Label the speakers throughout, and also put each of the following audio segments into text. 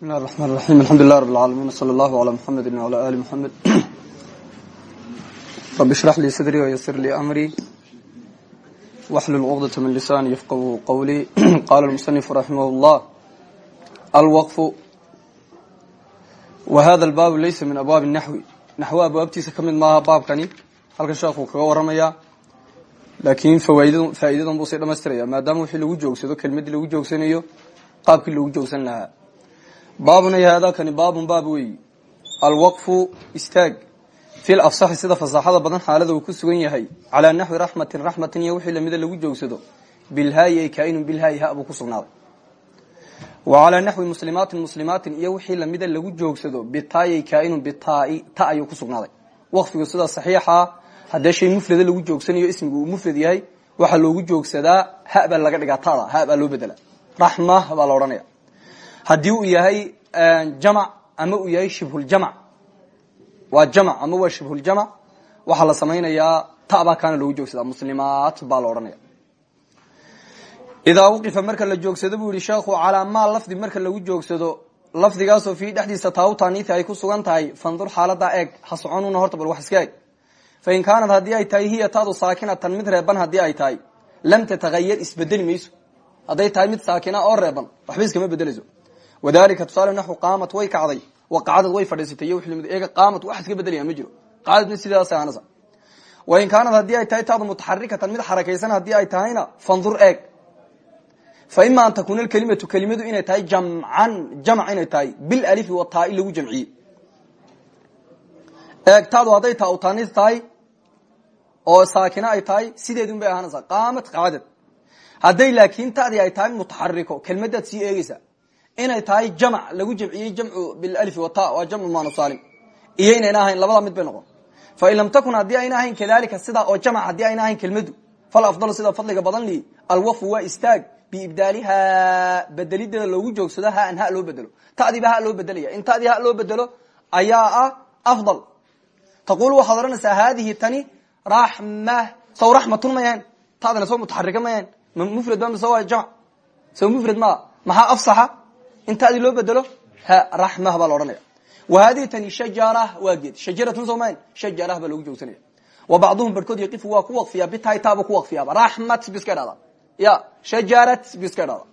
Speaker 1: بسم الله الرحمن الرحيم الحمد لله رب العالمين وصلى الله على محمد وعلى آل محمد رب اشرح لي صدري ويسر لي أمري واحلل عقدة من لساني يفقه قولي قال المصنف رحمه الله الوقف وهذا الباب ليس من أبواب النحو نحو أبوابتيسا كمid maaha baabkani halkan sheekhu kaga waramaya laakiin faa'iidadan buu sii dhamaystiraya maadaama wixii lagu joogsado kelmadii lagu joogsanayo qaabkii lagu joogsan lahaa baabuna haadakani baabun baab weeyi alwaqfu istaag. Fil afsaxi sida fasaaxada badan xaalada uu ku sugan yahay. Calaa naxwi raxmatin raxmatin iyo wixii lamida lagu joogsado. Bilhaayi ay kaainun bilhaayi ha buu ku sugnaaday. Wa calaa naxwi muslimaatin muslimaatin iyo wixii lamida lagu joogsado. Bitaayay kaainun bitaai ta ayuu ku sugnaaday. Waqfigu sida saxiixa haddee shay mufrada lagu joogsanayo ismigu uu mufrad yahay waxaa loogu joogsadaa ha laga dhigaa tada ha loo bedela raxma baa la haddii uu yahay jamc ama uu yahay shibhuljamc waa jamc ama waa shibhuljamc waxaa la samaynayaa tabaa kaana loogu joogsadaa muslimaat baa la idaa wqifa marka la joogsado buu yihi sheekhu lafdi marka lagu joogsado lafdigaasoo fiihi dhexdiisa taawutaaniiti ay ku sugan tahay fandur xaaladaa eeg ha soconuna horta bal wax iska eeg. Fain kaanad haddii ay tahay hiya taadu saakinatan mid reeban haddii ay tahay lam tatahayar isbedeli mayso. Hadday tahay mid saakina oo reeban waxba iskama bedeleyso wadalika tusaale naxu qaamat way kacday waqacadad way fadhiisatay iyo wmid eega qaamat wax iska bedelaya ma jiro qacdadna sidaas aanasa wain kaanad haddii ay tahay taadu mutaxarikatan mid xarakaysan haddii ay tahayna fandur eeg fa ima an takuuna alkelimatu kelimadu inay tahay jamcan jamc inay tahay bilalifi wataai lagu jamciyey eeg taadu hadday taa utanis tahay oo saakina ay tahay sideedun bay ahaanaysaa qaamat qacdad hadday laakiin tadii ay tahay mutaxariko kelmadaad sii eegeysa inay tahay jamc lagu jamciyey jamcu bilif wata waa jamcu manusalim iyo inayna ahayn labada mid bay noqon. Fain lam takun haddii ayna ahayn kadalika sidaa oo jamc haddii ayna ahayn kelmadu fal afdalu sida fadliga badan li alwafu waa istaag biibdaaliha bedelideeda loogu joogsado haan ha loo bedelo. Tadiiba ha loo bedelaya. In ha loo bedelo ayaa ah afdal. Taqul waxaad odhanaysaa haadihi tani raxma saw raxmatun mayahan tadina soo mutaxarika mayahan mufrad ba mise waa saw mufrad maa maxaa afsaxa in tadii loo bedelo? Raxmah baa la odhanaya wa haadihi tani shajara waa geed. Shajaratun soo mayan shajarah baa loogu joogsanaya wa bacduhum barhkood yaqifu waa ku waqfiya bitaay taaba ku waqfiyaaba raxmat bu iska dhahda ya shajarat bu iska dhahda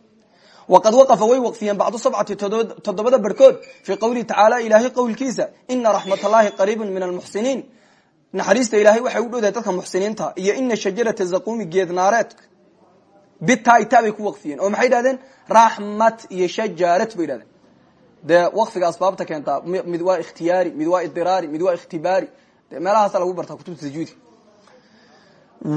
Speaker 1: waqad waqafa way waqfiyeen bacdu sabcati toddobada barhkood. Fii qawlihi tacaala ilaahay qowlkiisa ina raxmat allahi qariibun min almuxsiniin naxariista ilaahay waxay u dhowdahay dadka muxsiniinta. Iyo ina shajarata zaquumi geed bitaita bay ku waqfiyeen oo maxay yidhahdeen? Raxmat iyo shajarat bay yidhahdeen. Dee waqfiga asbaabta keentaa mid waa ikhtiyaari mid waa idiraari mid waa ikhtibaari. De meelahaasa lagu bartaa kutubta tajwiidka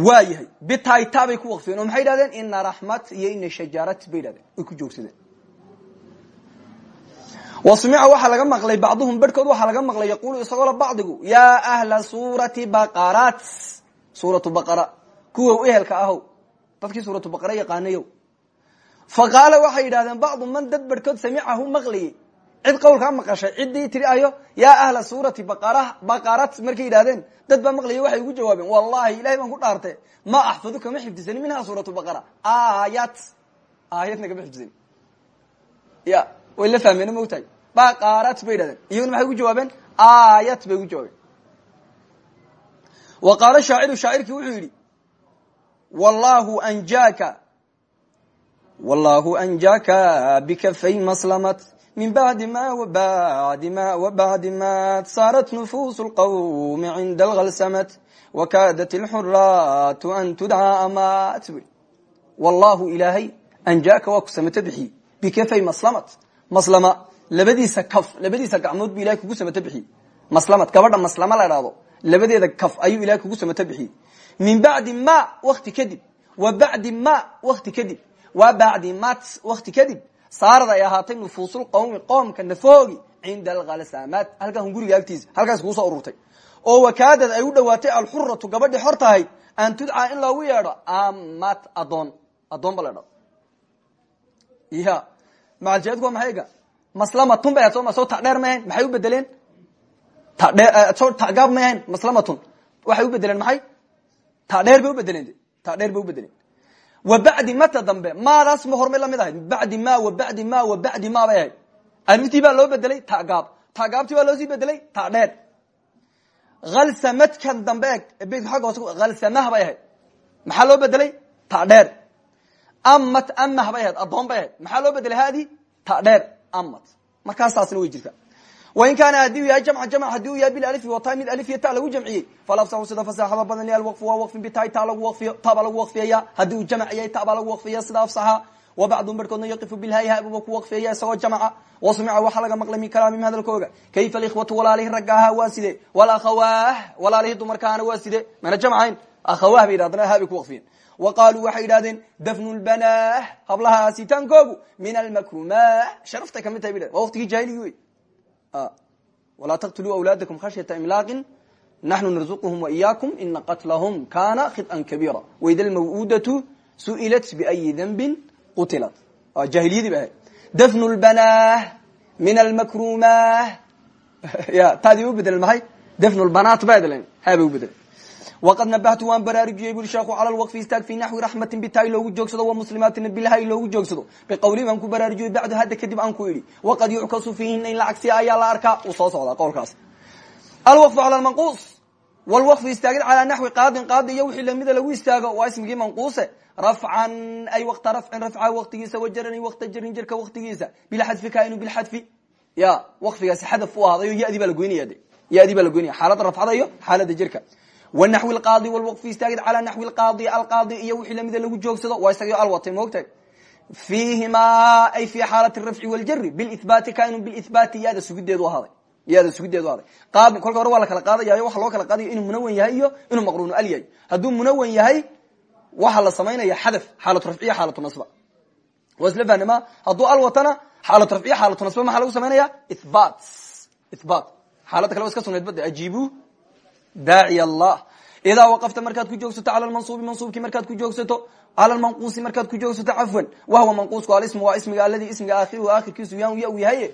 Speaker 1: waa yahay bitaita bay ku waqfiyeen oo maxay yidhahdeen? Ina raxmat iyo ina shajarat bay yidhahdeen. Way ku joogsadeen. Wasmica waxaa laga maqlay bacduhum barhkood waxaa laga maqlay yaqulu isagoola bacdigu yaa ahla suurati baqarat suuratu baqara kuwa ehelka ahow dadkii suuratu baqara yaqaanayow fa qaala waxay yidhahdeen man dad barhkood samicahu maqlayey cid qowlkaa maqashay ciddii tiri ayo yaa ahla suurati baqarat markay yidhahdeen dad baa maqlaya waxay ugu jawaabeen wallahi ilahay baan ku dhaarte ma axfadu kama xifdisani minha suuratu baqara. Aayat aayadna kama xifdisani. Ya way la fahmeen mogtahay baqarat bay yidhahdeen iyaguna maxay ugu jawaabeen? Aayat bay ugu jawaabeen. Wa qaala shaaciru shaacirkii wallahu anjaaka wallahu anjaaka bikafay maslamat. Min bacdi ma wabacdi ma wabacdi ma saarat nufuusu lqawmi cinda algalsamat wakaadat ilxuraatu an tudcaa amat. Wallahu ilaahay anjaaka waa ku samato bixiyey bikafay maslamat. Maslama labadiisa kaf labadiisa gacmood bu ilahay kugu samato bixiyey maslamad gabadha maslama la dhahdo labadeeda kaf ayuu ilahay kugu samato bixiyey min bacdi ma wakti kadib wa bacdi ma wakti kadib wa bacdi mat wakti kadib saarad ay ahaatay nufuusulqawmi qoomka nafoogi cinda alkhalsamaat halkaa hunguriga agtiisa halkaas kugu soo ururtay. Oo wakaadad ay u dhowaatay alxuratu gabadhi xor tahay an tudcaa in loogu yeedho amat adoon adoon ba la dhado ya macaljeedku waa maxay ga maslamatun soo ma tadheer ma ahayn maxay u bedeleen tadhee tagaab ma ahayn maslamatun. Waxay u bedeleen maxay? Tadheer bay ubedeleen tadheer bay ubedeleen wa bacdi mata dambe maadaas ma hormay la mid ahayd. Bacdi ma wa bacdi ma wa bacdi ma bay ahayd. Baa loo bedelay tagaab tagaabtii baa loosii bedelay ta dheer. Halsamadkan dambe eg beytka agga hoose halsamah bay maxaa loo bedelay ta dheer. Amat amah bay ahayd. Addoon bay ahayd. Maxaa loo bedelay hadi ta dheer. Amat markaasaasna way jirta wain kaana haddii u yahay jamca jamc haddii u yahay bilalifi wata mid alif iyo ta lagu jamciyey falafsaxu sida fasaxada badan alwaqfu waa waqfin bitay ta lagu waqfiyo ta baa lagu waqfiyaya haddii uu jamc yahay ta baa lagu waqfiya sida afsaxa wabacdun barhkoodna yaqifu bilhayha buba ku waqfeeya isagoo jamca wasmica waxaa laga maqlay min kalaamihim hadalkooga kayfa alikhwatu walaalihi ragga ahaa waa side walakhawah walaalihii dumarkaana waa side mana jamcayn akhawah bay yidhahdana ha bay ku waqfiyen wa qaaluu waxay yidhahdeen dafnu lbanah hablaha asitaankoogu min almakrumah sharaftay ka mid tahay ba waa waqtigii jahiligi wey walaa taqtuluu awlaadakum khashyata imlaaqin naxnu narzuquhum waiyakum ina qatlahum kana khiطan kabiira waida lmaw'udatu su'ilat biayi dembin qutilat jahiliyadii ba ahayd dafnu lbanah min almakrumah ya taadii u bedelen maxay dafnu lbanaat ba edlen haabay u bedelen waqad nabahtu waan baraarujiyey buri sheekhu cala lwaqfi istaag fi naxwi raxmatin bitaay loogu joogsado wa muslimaatina bilhay loogu joogsado biqawli baan ku baraarujiyey bacdu hadda kadib aan ku idhi waqad yuckasu fiihina in lacagsiya ayaa la arkaa uu soo socdaa qowlkaas alwaqfu cala lmanquus wlwaqfu istaagid calaa naxwi qaadin qaadi iyo wixii lamida lagu istaago waa ismigii manquuse rafcan ay waqta rafcin rafca waqtigiisa wajaran waqta jarin jirka waqtigiisa bilxadfi kainu bilxadfi ya waqfigaasi xadaf u ahaaday o yadii baa la goynaya de yadii baa la goynaya xaalada rafcada iyo xaalada jirka wanaxwi lqaadi wlwaqfi istaagid calaa naxwi lqaadi alqaadi iyo wixii lamida lagu joogsado waa isagio alwatay moogtahay fiihimaa ay fi xaalati rafci waljari bilihbaati kainu bilihbaati yada sugideedu ahaaday yada sugideedu ahaaday. Qaab kolka hore waa la kala qaadayayo waxa loo kala qaadaya inuu munawan yahay iyo inuu maqruunu al yahay. Hadduu munawan yahay waxaa la samaynaya xadaf xaalatu rafciya xaalatu nasba. Waa isla fahnima hadduu al watana xaalatu rafciya xaalatu nasba maxaa lagu samaynaya ihbat ihbat xaaladda kale wa iska sugnayd bada ajibu daaciy allah idaa waqafta markaad ku joogsato cala lmansuubi mansuubkii markaad ku joogsato cala lmanquusi markaad ku joogsato cafwan wahwa manquusku alismu waa ismiga aladi ismiga aakhiruhu aakhirkiisu yan ya u yahay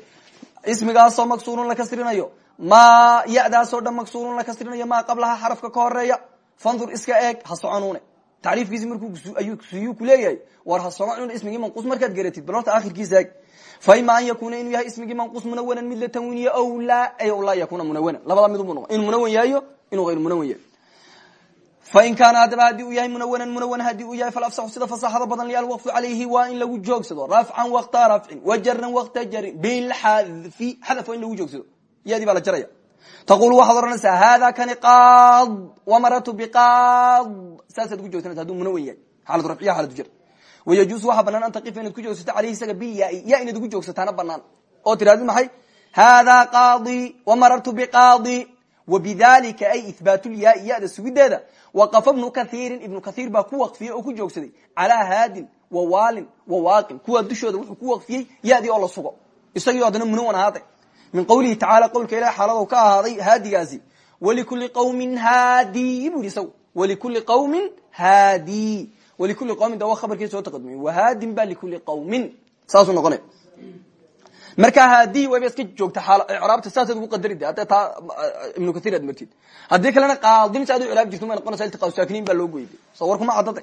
Speaker 1: ismigaasoo maksuurun la kasrinayo ma yadaasoo dhan maksuurun la kasrinayo maa qablaha xarafka ka horreeya fandur iska eeg ha soconuune tacriifkiisi markuayuu kuleeyahay war ha socon ismigii manquus markaad garatid bal horta akhirkiisa eeg fa ima an yakuna inuu yahay ismigii manquus munawanan mid la tanwiniyo aw laa ay laa yakuna munawanan labada mid ubu noqo inuu munawan yahayo inuu hayr munawan yahay. Fain kaana haddaba haddii uu yahay munawanan munawan haddii uu yahay falafsaxu sida fasaxada badan li alwaqfu calayhi waa in lagu joogsado. Rafcan wakta rafcin wajaran wakta jarin bilxadfi xadaf waa in lagu joogsado. Yadii baa la jaraya. Taqul waxaad ohanaysaa hada kani qaad wamaratu biqaad. Saasaad ku joogsanaysa haduu munawan yahay xaalatu rafciya xaalatu jar. Wayajuusu waxaa banaan an taqifa inaad ku joogsato caleyhi isaga bilyaai ya inaad ugu joogsataana banaan oo tirahdid maxay? Hada qaadi wamarartu biqaadi wbidalika ay ihbaatulyaai yada sugideeda waqafa ibnu kathiirin ibnu kathiir baa ku waqfiyey oo ku joogsaday calaa haadin wawaalin wawaaqin kuwa dushooda wuxuu ku waqfiyey yadii oo la sugo isagii haddana munawan ahaaday min qawlihi tacala qowlka ilahi xaalado ka ahaaday haadigaasi walikuli qawmin haadi bu yidhi isagu walikuli qawmin haadi walikuli qawmin da waa khabarkii soo taqadumay wahaadin ba likuli qawmin saasuu markaa haadi wayba iska joogta raabta saasaad ugu qadari hadda taa ibnu kathir aad martid. Haddii kalena qaadin sa ad u ciraab jirto may noqonaysa iltiqa saakiniin baa loo goyday. So war kuma cadade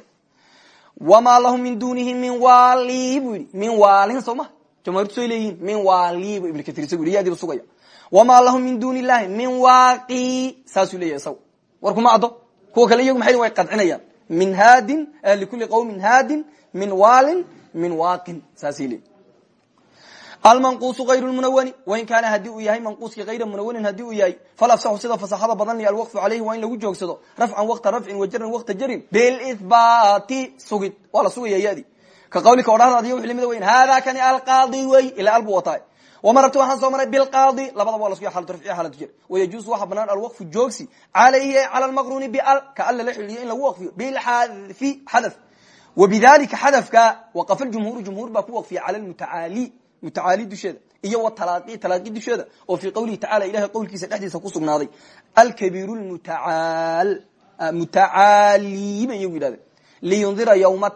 Speaker 1: wamaa lahum min dunihi min wali bu yidhi. Min waalin soo ma? Jamahirtu say leeyihiin min wali bu ibnu kathir isagu yidhi. Yaadiiba sugaya. Wamaa lahum min duni illahi min waaqi saasuu leeyahay isagu. War kuma caddo. Kuwa kale iyagu maxay way qadcinayaan? Min haadin likuli qawmin haadin min waalin min waaqin saasay leeyihiin almanquusu ayr munawani wain kaana haddii uu yahay manquuski ayra munawanin haddii uu yahay falafsaxu sida fasaxada badan li alwaqfu caleyhi waa in lagu joogsado rafcan wakta rafcin wajaran wakta jarin bilihbaati sugid. Waa la sugaya yadi ka qawlika odhahdaadiy wii la mid weyn hada kani alqaadi wey ila albu wataay. Wamarartu waxaan soo maray bilqaadi labadaba waa la sugaya xaalatu rafciya xaalatu jar. Wayajuusu waxaa banaan alwaqfu joogsi calayhi cala lmaqruni bial ka alla la xidhiiyo in lagu waqfiyo bilxadfi xadaf. Wabidalika xadafka waqafa jumhuuru jumhuur baa ku waqfiya cala lmutacaali mutacaali dusheeda iyo wtalaaqi talaaqi dusheeda oo fii qawlihi tacala ilahay qowlkiisa dhexdiisa ku sugnaaday. Alkabiir mutacaal mutacaali bay iyagu yidhahdeen. Liyundira ywma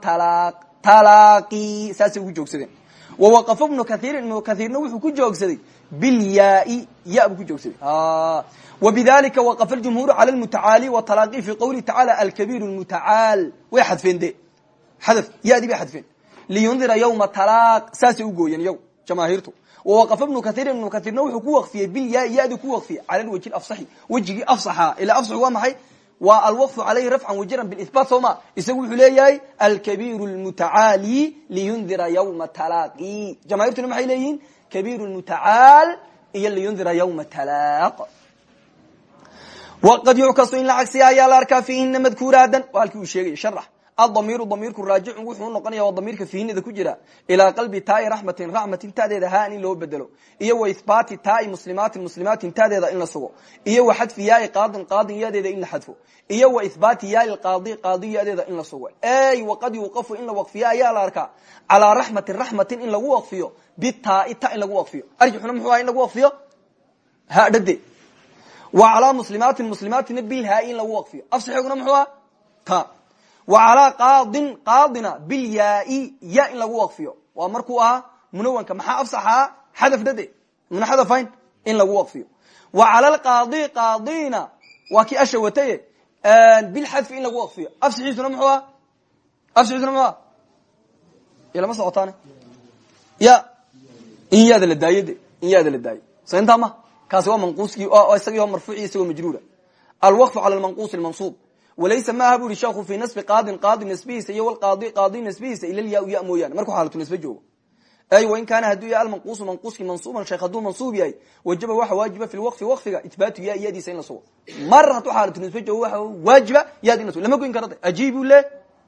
Speaker 1: talaaqi saasay ugu joogsadeen. Wawaqafa ibnu kathiirin ibnu kathiirna wuxuu ku joogsaday bilyaai ya buu ku joogsaday. Wabidalika waqafa ljumhuuru cala lmutacaali wtalaaqi fii qawlihi tacala alkabiir mutacaal. Way xadfeen de xadaf yadii bay xadfeen. Liyundira ywma talaaq saasay u gooyeen iyagu jamaahiirtu wawaqafa ibnu kaiirin ibnu kaiirna wuxuu ku waqfiyey bilyaa yadi ku waqfiyey cala lwajhi afsaxi wejigii afsaxa ila afsaxu waa maxay? Waa alwaqfu calayhi rafcan wajiran biihbaat soo ma? Isagu wuxuu leeyahay alkabiir lmutacaali liyundira ywma talaaqi. Jamaairtuna maxay leeyihiin? Kabiir mutacaal iyo liyundira ywma talaaq. Waqad yuckasu in la cagsiya ayaa la arkaa fiihina madkuuraadan. Waa halkii uu sheegay sharax adamiiru damiirku raajicun wuxuu noqonaya waa damiirka fihinida ku jira. Ilaa qalbi taai raxmatin raxmatin tadeeda haan in loo bedelo iyo wa ihbaati taai muslimaatin muslimaatin tadeeda in la sugo. Iyo wa xadfi yaai qaadin qaadin yadeeda in la xadfo. Iyo wa ihbaati yaai qaadi qaadi yadeeda in la sugo. Ey waqad yuqafu in la waqfiyo ayaa la arkaa. Calaa raxmatin raxmatin in lagu waqfiyo bitaai ta in lagu waqfiyo. Arjixuna muxuu aha in lagu waqfiyo? Ha dhade wa calaa muslimaatin muslimaatina wa calaa qaadin qaadina bilyaai ya in lagu waqfiyo. Waa markuu ahaa munawanka maxaa afsaxaa xadaf dhade muna xadafayn in lagu waqfiyo. Wa cala lqaadi qaadina waa kii asha wataye bilxadfi in lagu waqfiyo. Afsaxiisuna muxuu aha? Afsaxiisuna muxuu aha? Ilama socotaane. Ya in yaada la daayo de in yaada la daayo so intaa ma kaasi waa manquuskii isagii oo marfuuci isagoo majruura. Alwaqfu cala lmanquus lmansuub walaysa maaha bu ihi sheekhu fi nasbi qaadin qaadi nasbihiisa iyo wlqaadi qaadi nasbihiisa ila lya ya mooyaane markuu xaalatu nasbe joogo. Ay wain kaana hadduu yahay almanquusu manquuski mansuuban sheekh hadduu mansuub yahay wajaba waxa waajiba fi lwaqfi waqfiga itbaatu ya yadiisa in la sugo. Mar hadduu xaalatu nasbe joogo waxa waajiba yaad in la sugo. Lama goyn kara ajiibu le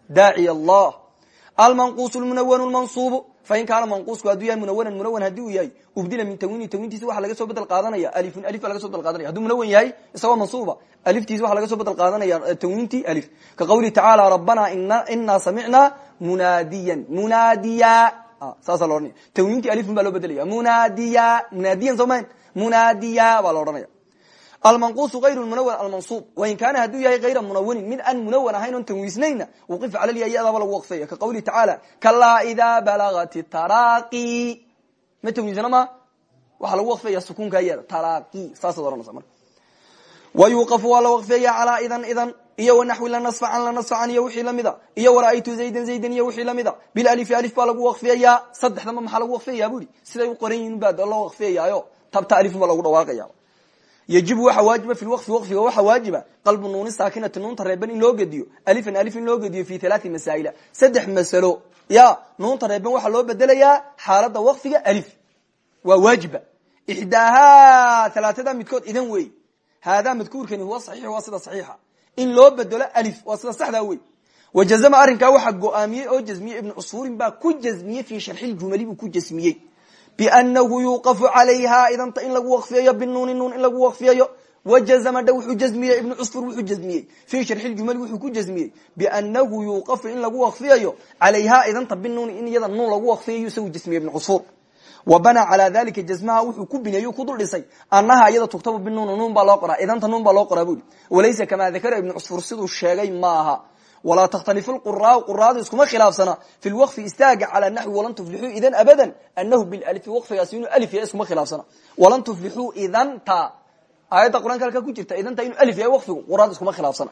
Speaker 1: daaciy allah almanquus lmunawan lmansuubu fain kaana manquusku hadduu yahay munawanan munawan haddii uu yahay ubdila min tawini tawintiisa waxa laga soo bedel qaadanaya. Alifun alif baa laga so bedel qaadanaya. Hadduu munawan yahay isagoo mansuuba aliftiisa waxa laga soo bedel qaadanaya tawinti alif. Ka qawlihi tacaala rabbana inaa samicnaa munaadiyan munaadiya saasa lo ohanaya tawinti alifun baa loo bedelaya. Munaadiya munaadiyan soo mahan munaadiya baa la odhanaya almanqusu ayr munawan almansuub wain kaana hadduu yahay ayra munawanin mid aan munawan ahayn on tanwiisnayna wuqifa cala lya yadaaba lagu waqfeya ka qawlihi tacaala kalaa idaa balagat taraqi. Ma tanwiisana ma? Waxaa lagu waqfeya sukuunka yada taraqi. Saasaad ohanaysa marka. Wayuqafu waa la waqfeeya calaa idan idan. Iyo wanaxwi lanasfacan iyo wixii lamida iyo wara'aytu zaydan zaydan. Iyo wixii lamida bilalifi alif baa lagu waqfeeyaa saddexdaba maxaa lagu waqfeeyaa bu ihi siday u qoran loo waqfeeyaayo. Tabta alifun baa lagu dhawaaqaya yajibu waxa waajiba fi waqfi waqfiga waxa waajiba. Qalbu nuuni saakinati nuunta reeban in loo gediyo. Alifan alif in loo gediyo fi halaai masaa'ila. Saddex masalo. Ya nuunta reeban waxaa loo bedelayaa xaalada waqfiga alif. Waa waajiba. Ixdaahaa alaatada midkood idan wey. Haadaa madkuurkani huwa saxiix waa sida saxiixa. In loo bedelo alif waa sida saxdaa wey. Wajazama arrinkaa waxaa go'aamiyey oo jazmiyey ibnu cusfuurin baa ku jazmiyey fi sharxi ljumali buu ku jasmiyey bnahu yuqafu calayha idanta in lagu waqfiyayo binuuni nuun in lagu waqfiyayo wajazma dha wuxuu jazmiyey ibnu cusfur wuxuu jazmiyey fi sharxi ljumali wuxuu ku jazmiyey bianahu yuqafu in lagu waqfiyayo calayha idanta binuuni in iyada nuun lagu waqfiyayo isagu jasmiyey ibnu cusfur wa banaa calaa dalika jazmaha wuxuu ku bineeyo ku dul dhisay anaha iyada tugtabu binuun nuun baa loo qoraa idanta nuun baa loo qoraa buli walaysa kamaa dakara ibnu walaa takhtalifu lquraau quraadu iskuma khilaafsana fi lwaqfi istaaga calaa naxwi walan tuflixuu idan abadan anahu bilalifi waqfigaasi inuu alif yahay iskuma khilaafsana walan tuflixuu idanta aayadda qur'aanka halkaa ku jirta idanta inuu alif yahay waqfigu quraad iskuma khilaafsana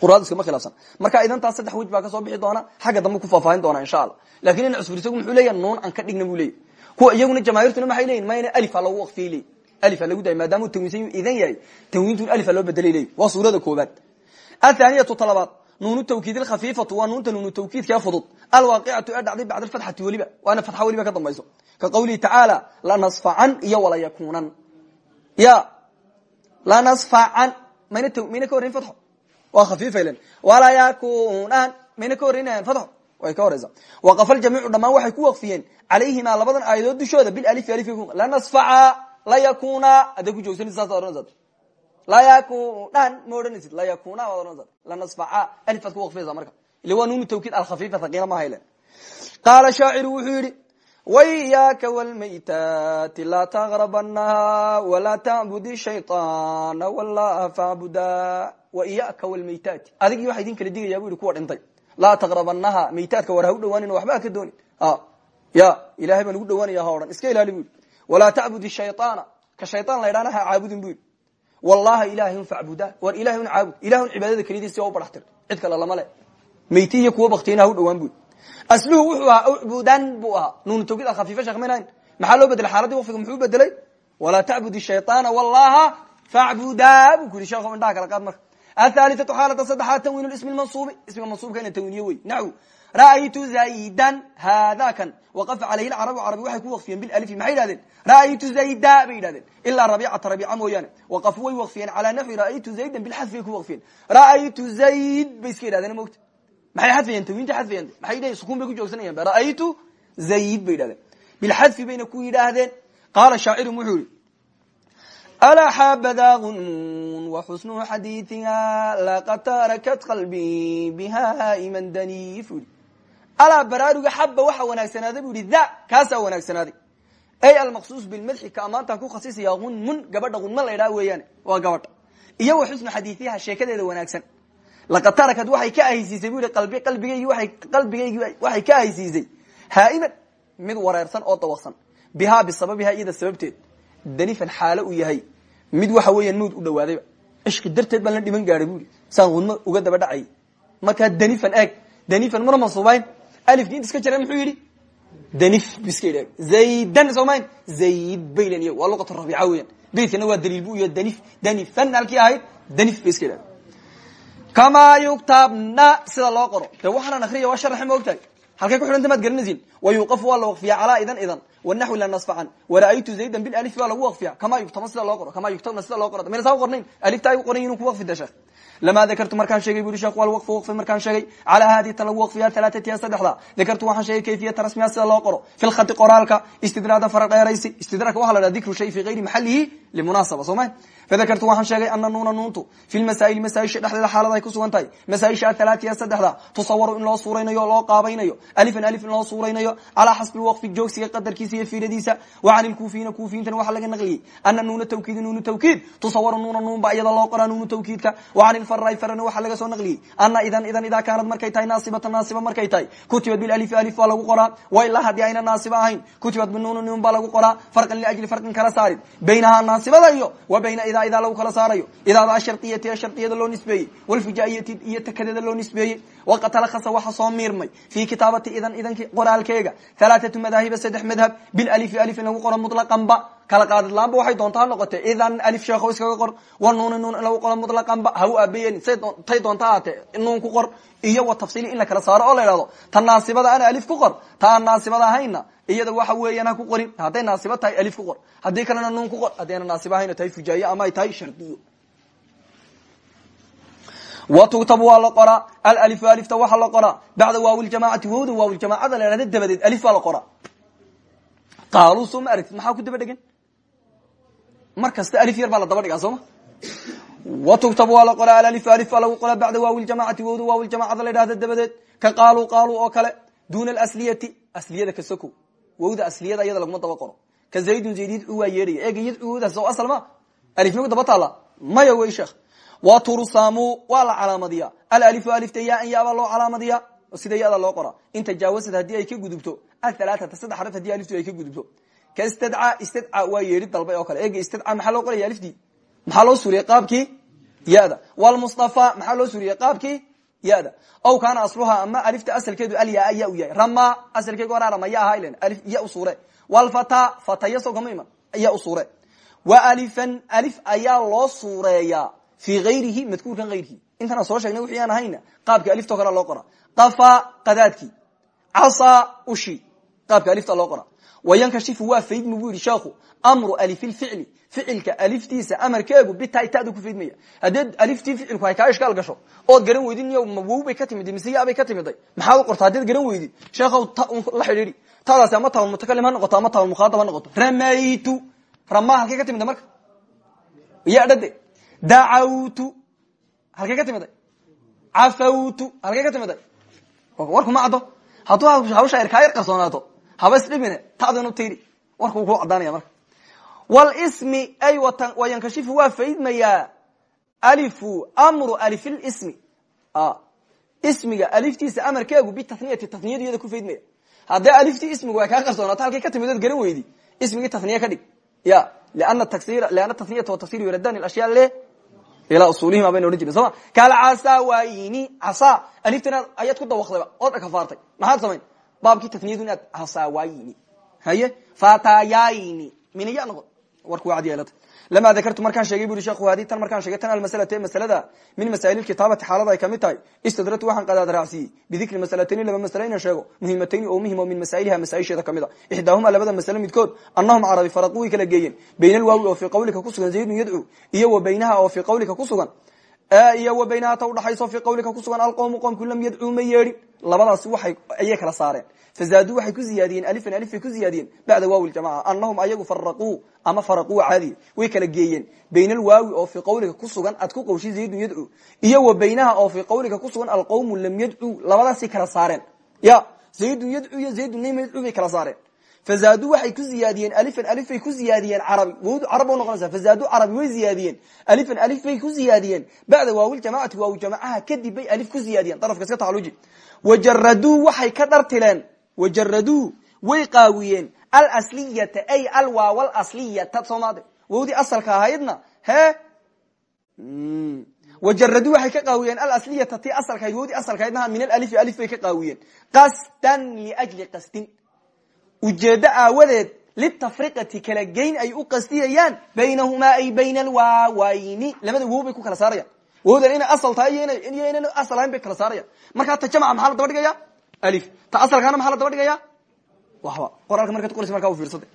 Speaker 1: quraad iskuma khilaafsana marka idantaas saddex wej baa ka soo bixi doona xagga dambe ku faahfaahin doona insha allah laakiin ina cusfur isagu muxuu leeya nuun aan ka dhigna buu leeyay kuwa iyaguna jamaahiirtuna maxay leyihin mayna alifa lagu waqfiyay leey alifa lagu daay maadaamuu tanwiinsan idan yahay tanwiintun alifa loo bedelay leey waa suurada koobaad athaniyatu talabaad nuun tawkiid khafiifatu waa nuunta nuunu tawkiidkaa fudud. Alwaaqicatu ee dhacday bacd fatxati weliba waana fatxa weliba ka dambayso. Ka qawlihi tacaala lanasfacan iyo walayakunan ya lanasfacan mayna ka horreyn fatxo waa khafiifaylen walayakunan mayna ka horreynayan fatxo way ka horeysa waqafa ljamiicu dhamaan waxay ku waqfiyeen. Calayhimaa labadan aayadood dushooda bilalifi alif lanasfaca layakuna hadday ku joogsanaysa saas ohanaysa layakunan ma odhanaysid layakuna waad ohanaysa lanasfaca alifaad ku waqfiyaysa marka ila waa nuunu tawkiid alkhafiifa thaqiila ma haylen qaala shaaciru wuxuu yidhi waiyaaka wlmaytaati laa taqrabanaha walaa tacbudi shayطaana walaha facbuda waiyaka wlmaytaati adigii waxa idin kala digayaa bu yihi kuwa dhintay laa taqrabanaha maytaadka war ha u dhawaanin waxba ha ka doonin ya ilahay baan ugu dhawaanaya ha odhan iska ilaali bu yidhi walaa tacbudi shayطaana ka shayطaan la ydhana ha caabudin bu yidhi wallaha ilahay facbuda war ilahay un caabud ilahay un cibaadada keliyadiisi o u baraxtir. Cid kale lama le meyti iyo kuwa baktiyana ha u dhawaan bu asluhu wuxuu ahaa ucbudan buu ahaa. Nuunu tawkiid alkhafiifa sheekh maynahayn maxaa loo bedelay xaaladii waqfiga muxuu bedelay walaa tacbud shayطaana wallaha facbudaa buu ku yidhi. Sheekho indhaha kala qaad marka. Athaliatu xaalada saddexaad tanwiin ismi mansuubi. Ismiga mansuubka ina tanwiiniye wey naxw ra'aytu zaydan hada kan. Waqafa calayhi lcarabu carabi waxay ku waqfiyeen bilalifi maxay yidhahdeen ra'aytu zayda bay yidhahdeen ilaa rabicata rabica mooyaane. Way waqfiyeen calaa naxwi ra'aytu zaydan bilxadfibay ku waqfiyeen. Ra'aytu zayd bay iska yidhahdeen mogta maxay xadfayeen tanwiinta xadfayeen maxay yidhahen sukuun bay ku joogsanayaan ra'aytu zayd bay yidhahdeen bilxadfi bayna ku yidhaahdeen. Qaala shaacirum wuxuu yihi alaa xaabada gunmun waxusnu xadiiiha laqad tarakat qalbii biha iman daniif. U yihi alaa baraaruga xaba waxa wanaagsanaaday bu yihi da kaasaa wanaagsanaaday ay almaqsuus bilmadxi ka amaantaan ku khasisaya gunmun gabadha gunman la ydhaha weeyaane waa gabadha. Iyo wa xusnu xadiiiha sheekadeeda wanaagsan. Laqad tarakad waxay ka ahaysiisay bu yihi qalbi qalbigaygi waay qalbigaygi waxay ka ahaysiisay. Haa'iman mid wareersan oo dawaqsan. Bihaa bisababiha iyada sababteed danifan xaalo uu yahay. Mid waxa weeyaan mawd u dhawaadayba. Ishqi darteed baan la dhiman gaadhay saan hudmo uga daba dhacay. Markaa danifan eeg danifan muna mansuubayn alifki int iska jira muxuu yidhi? Danif biska yidhi. Zaydan somayn zayd baylen iy waa luqat rabiica weeyaan. Beydkana waa daliil bu iyo danif danifan halkii ahayd danif bay iska yidhahda kamaa yuktabna sida loo qoro. De waxaanan akriya waa sharaxe ma ogtahay? Halkay ku xidhanta maad garanaysin wayuqafu waa la waqfiya calaa idan idan. Wanaxwi la nasfacan wara'aytu zaydan bilalif baa lagu waqfiya kamaa yuktama sida loo qoro. Kamaa yuktabna sida loo qoro. Mayna saa u qornayn alifta ay u qoran yihiin ku waqfi da sheekh lamaa dakartu markaan sheegay bu uri shekh wal waqfu waqfi markaan sheegay calaa haadii tan lagu waqfiya halaaatiha saddexda dakartu waxaan sheegay kayfiyata rasmiha sida loo qoro fi lkhadi qoraalka istidraada fara dheeraysi istidraaka waxa la dhaha dikru shay fi gayri maxalihi limunaasaba soo ma fadakartu waxaan sheegay ana nuuna nuuntu fi lmasaa'il masaaisha dhexdeeda xaalad ay ku sugan tahay masaaisha athalaatiya saddexda tusawaru in loo suuraynayo loo qaabaynayo alifan alif in loo suuraynayo calaa xasbi lwaqfi joogsiga qadarkiisa iyo fiiradiisa wa can ilkuufiyiina kuufiyiintana waxaa laga naqliyey ana nuuna tawkiidi nuunu tawkiid tusawaru nuuna nuun ba iyada loo qoraa nuunu tawkiidka wa can ilfarai farana waxaa laga soo naqliyey. Ana idan idan idaa kaanad markay tahay naasibatan naasiba markay tahay. Kutibad bilalifi alif baa lagu qoraa. Wa ilaa haddii ayna naasiba ahayn kutibad binuuna nuun baa lagu qoraa. Farqan liajli farqin kala saarid. Baynahaa naasibada iyo wa bayna idaa idaa lagu kala saarayo. Idaada ashariyati shariyada loo nisbeeyey. Walfujaiyati iyo takadada loo nisbeeyey. Waqatalakasa waxa soo miirmay. Fi kitaabati idan idanki qoraalkeega. Halaaatu madaahiba saddex madhab. Bilalifi alif in lagu qoro mutlaqanba kala qaadid laanba waxay doontaa noqotee. Idan alif sheekho iskaga qor wa nuuna nuun in lagu qoro mutlaqanba ha u aabeyenin say tay doonta ahaatee nuun ku qor iyo wa tafsiili in la kala saaro oo la idhahdo ta naasibada ana alif ku qor ta naasibada ahayna iyada waxa weeyaan ku qorin hadday naasiba alif ku qor. Haddii kalena nuun ku qor haddayna naasiba ahayna tahay ama ay tahay shardiyo watugtab waa la qoraa alalifu alifta waxaa la qoraa bacda waawiljamacati wowda waawiljamacada la dabadeed alif baa la qoraa qaaluu soo ma maxaa ku daba mar alif yar baa la daba dhigaa sooma? Watugtab waa la qoraa alalifu alif baa lagu qoraa bacda waawiljamacati wowda waawiljamacada la idhahda dabadeed. Ka qaaluu qaaluu oo kale duna asliyati asliyada ka soko asliyada iyada laguma daba qoro. Ka zaydun zayd yadcu waa yeedhaya. Eega yadcu wowdaas oo asal ma? Alif magu daba taala maya wey sheekh. Wa tursamu waa la calaamadiya alalifu alifta yaan yaabaa loo calaamadiya sida yada loo qora. In tajaawasad haddii ay ka gudubto ahalaaata saddex xaraf haddii aliftu ay ka gudubto ka istadca waa yeedhi dalbay oo kale. Eega istadca maxaa loo qoraya aliftii maxaa loo suuriyey qaabkii? Yada wlmustafa maxaa loo suuriyey qaabkii? Yada ow kaana asluha ama alifta asalkeedu alyaa ya u yahay. Rama asalkeegu hora rama ya aha ilen alif ya u suure. Wlfata fataya soo kama iman ya u suure. Wa alifan alif ayaa loo suureeyaa fi ayrihi madkuurkan ayrkii intaan soo sheegnay wixii aan ahayna qaabka alifto kale loo qora. Qafa qadaadkii. Casa ushi. Qaabka alifta loo qora wayankashifu waa faydmi bu yihi sheekhu amru alifilficli ficilka aliftiisa amarkeegu bitay tada ku faydmaya haddii aliftii ficilku ay kaa ishkaal gasho ood garan weydin iyo mawow bay ka timid mise yabay ka timiday maxaad u qorta haddiad garan weydid sheekhow la xidhiidhi taadaasi ama taban mutakalim ha noqoto ama taban mukhaadab ha noqoto ramaytu ramaa halkay ka timida marka ya dhade dacawtu halkay ka timiday cafawtu halkay ka timiday warku ma caddo hadduu hawsha yar kaa yar qarsoonaato haba isdhibine tadinu tiri. Warku ku cadaanaya marka. Wlsmi ay wayankashifu waa faydmayaa alifu amru alifismi ismiga aliftiisa amarkeegu bitaniyati taniyadu iyada ku faydmaya haddii aliftii ismigu ay kaa qarsoonaato halkay ka timid ood garan weydi ismigii taniye ka dhig. Ya lana taniyata watasir yuradan ashya le ilaa usulihima bayna odhan jireen. Soma kalcasawayni casa aliftan ayaad ku dawaqdayba ood kafaartay maxaad samayn baabkii taniyadu inaad casawayni haye? Fatayayni miniya noqon. Warku wacdi yeelata lama dakartu markaan sheegay buri sheekhu hadi tan markaan sheegay tan almasalata ee masalada min masaa'il kitaabati xaalada ay ka mid tahay istadratu waxaan qadaad raacsiiyey bidikri masalatayni laba masale inaan sheego. Muhimatayni oo muhiim oo min masaa'iliha masaa'isheeda ka mid a ixdaahuma labada masale midkood annahum carabi faraqu way kala geeyeen. Bayna alwaawi oo fii qawlika kusugan zaydun yadcu iyo wa baynaha oo fii qawlika kusugan iyo wa baynaha ta udhaxayso fii qawlika kusugan alqowmu qoomku lam yadcuu ma yeedhin labadaasi ayay kala saareen. Fazaaduu waxay ku ziyaadiyeen alifan alifay ku ziyaadiyeen bacda waawi ljamaca anahum ayagu faraquu ama faraquu caadiya way kala geeyeen. Bayna alwaawi oo fii qawliga ku sugan aad ku qawshi zaydun yadcuu. Iyo wa baynaha oo fii qawliga ku sugan alqowmu lam yadcuu. Labadaasay kala saareen. Ya zaydun yadcuu iyo zaydun lam yadcuu bay kala saareen fazaaduu waxay ku ziyaadiyeen alifan alifay ku ziyaadiyeen carabi wawdu carab noqonaysa fazaaduu carabi way ziyaadiyeen alifan alif bay ku ziyaadiyeen bacda waawi ljamacati waawi jamacaha kadib bay alif ku ziyaadiyeen darafka iska tacaluji wajaraduu waxay ka dhartileen wajaraduu way qaawiyeen alsliyata ay alwaaw alsliyata soomade wawdii asalka ahaydna he wajaraduu waxay ka qaawiyeen alasliyata ti asalkahayd wawdii asalkahaydna min alalifi alif bay ka ujeeddo aawadeed litafriqati kala geyn ay u qastiyayaan baynahumaa ay bayna alwaawayni labada wow bay ku kala saarayaan wowdan inay asal tahay iyo inayna asal ahayn bay kala saarayaan markaa ta jamca maxaa la daba dhigaya? Alif. Ta asalkaana maxaa la daba dhigaya? Waxba. Qoraalka markaad qoraysa markaa u fiirsada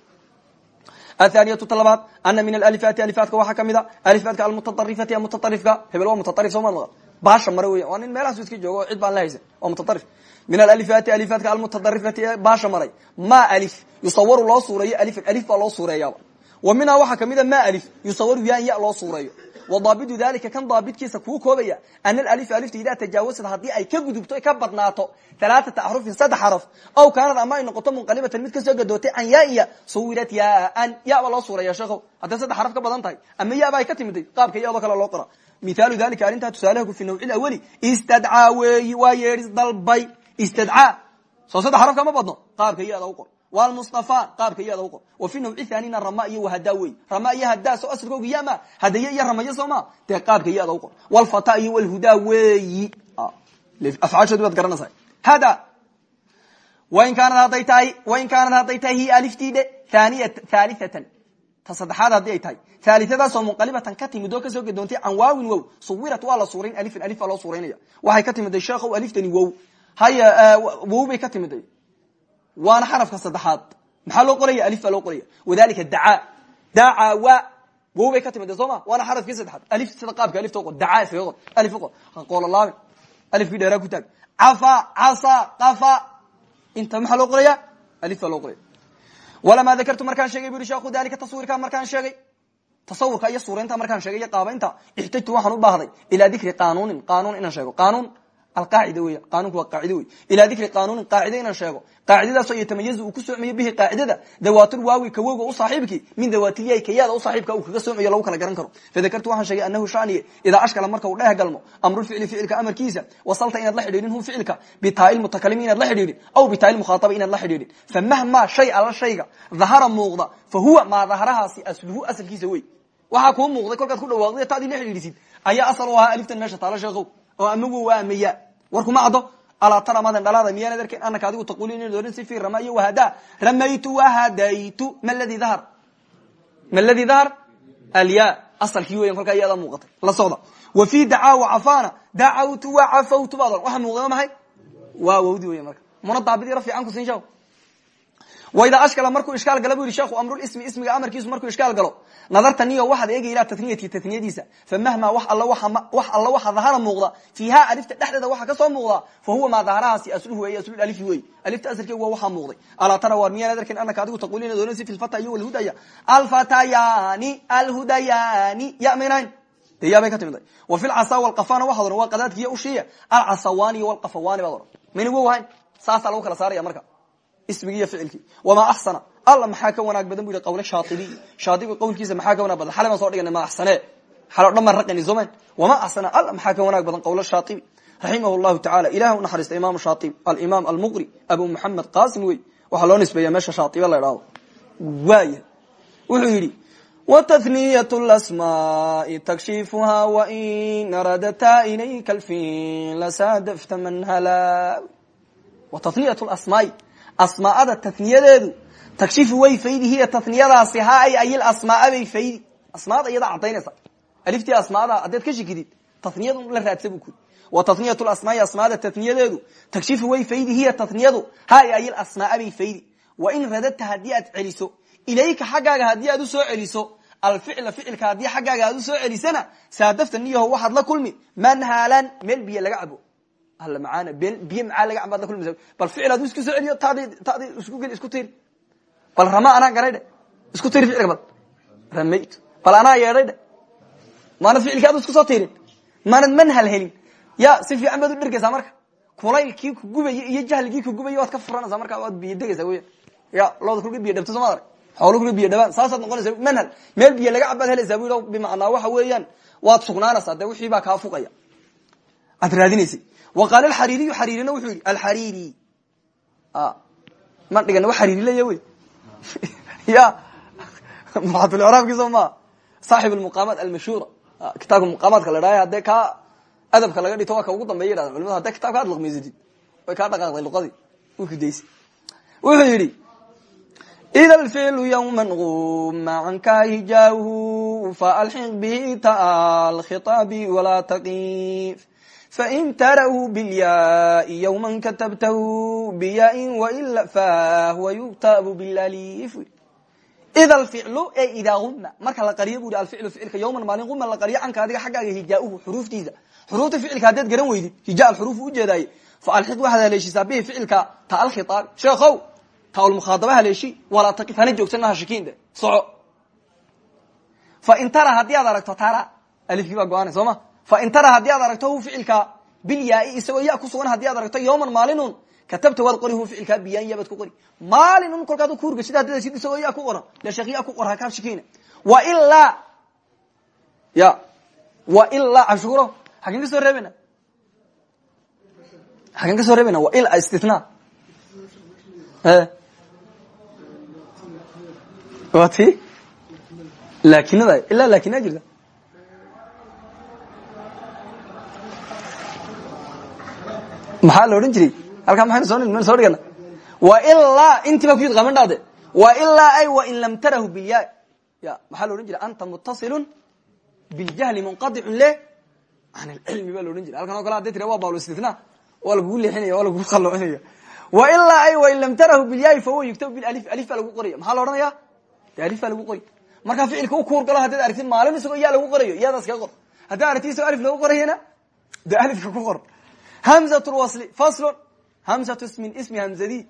Speaker 1: athaniyatu talabaad. Ana min alalifaati alifaatka waxaa ka mid a. Alifaatka almutaarifati mutaarifka hebel waa baasha mare weya waa nin meelahaasu iska joogo oo cid baan la haysan waa mutaarif min alalifaati alifaatka almutadarifati ee baasha maray. Ma alif yusawaru loo suureeyo alifan alif baa loo suureeyaaba wa minhaa waxaa kamida ma alif yusawaru yan ya loo suureeyo. Wa daabitu dalika kan daabitkiisa kuu koobaya ana alif alifta idaa tajaawasad haddii ay ka gudubto ka badnaato alaaata axrufin saddex xaraf ow kaanad ama ay noqoto munqalibatan mid ka soo gadootay can yaiya sawirat yaan ya baa loo suureeya sheekhow. Hadday saddex xaraf ka badan tahay ama ya ba ay ka timiday qaabka mithaalu dalika arrintaa tusaalahaku fi nawci lawali istadcaa weeyi waa yeedhis dalbay istadcaa. Soo saddex xaraf kama badno qaabka iyada u qor. Wlmustafa qaabka iyada u qor. Wa fi nawci thanina rama iyo wahada wey rama iyo hadaa soo asalkooga yama hadaye iyo ramayo soo ma. Dee qaabka iyada u qor. Wlfata iyo wlhuda weeyi. Afcaashoodi baad garanaysaa. Hada wain kaanad hadday tahay wain kaanad hadday ta saddexaad haddii ay tahay. Thalithadaasoo munqalibatan ka timid oo ka soo gadoontay can waawin wow. Suwirat waa la suurayn alifan alif loo suuraynaya. Waxay ka timiday sheekhow aliftani wow. Haya wow bay ka timiday waana xarafka saddexaad. Maxaa loo qoraya? Alif baa loo qoraya. Wadalika dacaa. Daca wa wow bay ka timiday soo ma? Waana xarafkii saddexaad. Alif sida qaabka alifta qor dacaa iskaga qor alif qor qoololaabi alifkii dheeraa ku taag. Cafa casa qafa. Inta maxaa loo walamaa dakartu markaan sheegay bu yuri sheekhu dalika taswiirkaa markaan sheegay tasawurka iyo suuraynta markaan sheegay iyo qaabaynta ixtajtu waxaan u baahday ilaa dikri qanuunin qanuun inaan sheego qanuun alqaacida weya qanunku waa qaacida wey ilaa dikri qanuunin qaacida inaan sheego qaacidadaasoo yatamayazu uu ku soocmayo bihi qaacidada dawaatul waawi kawowga u saaxiibkii min dawaatilyahi kayaada u saaxiibka uu kaga soomayo lagu kala garan karo fadakartu waxaan sheegay anahu shaniye idaa ashkala marka uu dheeh galmo amrulficli ficilka amarkiisa wasalta inaad la xidhiidhin hu ficilka bitaail mutakalimi inaad la xidhiidhin aw bitaail mukhaataba inaad la xidhiidhin famahmaa shay alla shayga dahara muuqda fa huwa maa daharahaasi asluhu asalkiisa wey waxaa kuu muuqday kolkaad ku dhawaaqday taadii la xidhiidhisid ayaa asal u ahaa aliftan meesha taalo sheekow oo ama wow ama ya warkuma caddo alaa tara madan dhalaada miyaanad arkayn anaka adigu taquli inaad ohan si rama iyo wahada ramaytu wahadaytu ma ladii dahar ma ladii dahar alya asalkii weyan kolkaa iyadaa muuqatay. La socda. Wa fi dacaa wacafana dacawtu wacafawtu baad waxaa muuqday mahay? Waa wawdi weya marka. Muna daabid yaro fiican kusin shaw waidaa ashkala markuu ishkaal gala bu yihi sheekhu amrulismi ismiga amarkiisu markuu ishkaal galo nadarta niyo waxaad eegay ilaa taniyati taniyadiisa famahma wax alla waxa dahara muuqda. Fiiha alifta dhexdeeda waxa ka soo muuqda. Fa huwa maa daharahaasi asluhu wey aslu alifi wey alifta asalkeegu waa waxaa muuqday. Alaa tara waar miyaan adarkin anaka adigu taqulina doonaysi fi lfata iyo walhudaya. Alfatayani alhudayani ya maynahayn de yaa bay ka timiday wa fi lcasa walqafana waxaad ohan waa qadaadkiiyo ushiya alcasawani walqafawani baad ohan mayna wow hayn saasaa lagu kala saaraya marka ismigi iyo ficilkii. Wamaa axsana alla maxaa ka wanaag badan bu yihi qawle shaaibiy shaaibi qawlkiisa maxaa ka wanaag badan? Xalay baan so dhigana ma axsane xalo dhan baan raqani soman wamaa axsana alla maxaa ka wanaag badan qawle shaaibi raximah llahu tacala ilaah u naxariista imam shaaibi alimaam almuqri abu muxamed qasim wey. Waxaa loo nisbeeya meesha shaaibe la idhaahdo waaya wuxuu yidhi wtathniyat lasmaai takshifuha wain aradta ilayka alfin lasaadafta man hala watathniyat lasmaai asmaada taniyadeedu takshifu way faydi hiya taniyadaasi ha ay ayil asmaaa bay faydi. Asmaada iyadaa cadaynaysa aliftii asmaada haddaad ka shikidid taniyad la raadsa bu wa taniyat asmaai asmaada taniyadeedu takshifu way faydi hiya taniyadu ha ay ayil asmaaa bay faydi. Wa in radadta haddii aad celiso ilayka xaggaaga haddii aad u soo celiso alficla ficilka haddii xaggaaga aad u soo celisana saadafta niyaho waxaad la kulmi manhalan meel biyo laga cabo macaana biyo macaa laga kulmaysa bal ficil hadduu isku soo celiyo tadi isku geli isku tiri bal rama anaa garay isku tiri ficilka bal ramaytu bal anaa yeedhay dhe maanad ficilki adu isku soo tirin maanad manhal helin ya si fiican baad u dhergaysaa marka kulaylkii kugubay iyo jahligii kugubay waad ka furanaysaa marka waad biyo degaysaa weya ya looda kulka biyo dhabto sooma xoolo kulka biyo dhabaan saasaad noqonaysa manhal meel biyo laga cabaad helaysaa bu bimacnaa waxa weeyaan waad sugnaanaysaa dee wixii baa kaa fuqaya aad wa qaala alxariiriyu xariirina wuxuu yidhi alxariiri ma dhigan wa xariiri leya wey. Ya muxatulcraabkiisa maa saaxib almuqaamaat almashhuura kitaabka muqaamaadka la dhahay haddee kaa adabka laga dhigto waa ka ugu dambeya yidhahdan culimadu hadday kitabka ad laqmaysatid way kaa dhaqaaqday luqadii ukidaysay wuxuu yidhi ida alficlu ywma uma canka hijaahu faalxiq bihi ta'a alkhitaabi walaa taqif fain tarahu bilyaai ywma katabtahu biyain waila fahuwa yuktabu bilalif ida alficlu e idaa uma marka la qariyo bu i alficlu ficilka yawman maalin uma la qariyo canka adiga xaggaaga hijaauhu xuruuftiisa xuruufta ficilka haddaad garan weydid hija alxuruuf ujeedaaye fa alxiq waxaad haleeshisaa bihi ficilka ta alkhitaabi sheekow taalmukhaadaba haleeshi walaa taqif hana joogsana hashikiinde soco fa in tara haddii aad aragto tara alifkii baa go'aanay soo ma fa in tara haddii aad aragto hu ficilka bilyaai isagoo ya ku sugan haddii aad aragto yawman maalinun katabta waad qori hu ficilkaa biyaan yabaad ku qori. Maalinun kolkaad ku hurgashid haddaad sid isagoo yaa ku qoran le sheekh yaa ku qor ha kaashikiina wa ilaa ya wa ilaa cabshukuro xagen ka soo reebena xagen ka soo reebena wa ila istithnaa wa ti laakinada ilaa laakina jirta maxaa la odhan jiray. Halkaa maxaynu soo dhigana. Wa ilaa intii ba ku yid qaban dhade wa ilaa ay wa in lam tarahu bilyaa ya. Maxaa la odhan jiray. Anta muttasilun biljahli munqadicun le can alcilmi baa la odhan jiray. Halkan o kale haday tira waa baalo istitna waa lagugu leexinaya waa lagugu qaloocinaya wa ilaa ay wain lam tarahu bilyaai fahuwa yuktabu bilif alif. Baa lagu qoraya maxaa la odhanaya de alif baa lagu qori markaa ficilka u kuur galo haddaad aragtid maalin isagoo yaa lagu qorayo iyadaas kaga qor. Haddaad aragtid isagoo alif lagu qorayana de alifka ku qor hamzat lwasli faslun. Hamzatu ismin ismi hamzadi.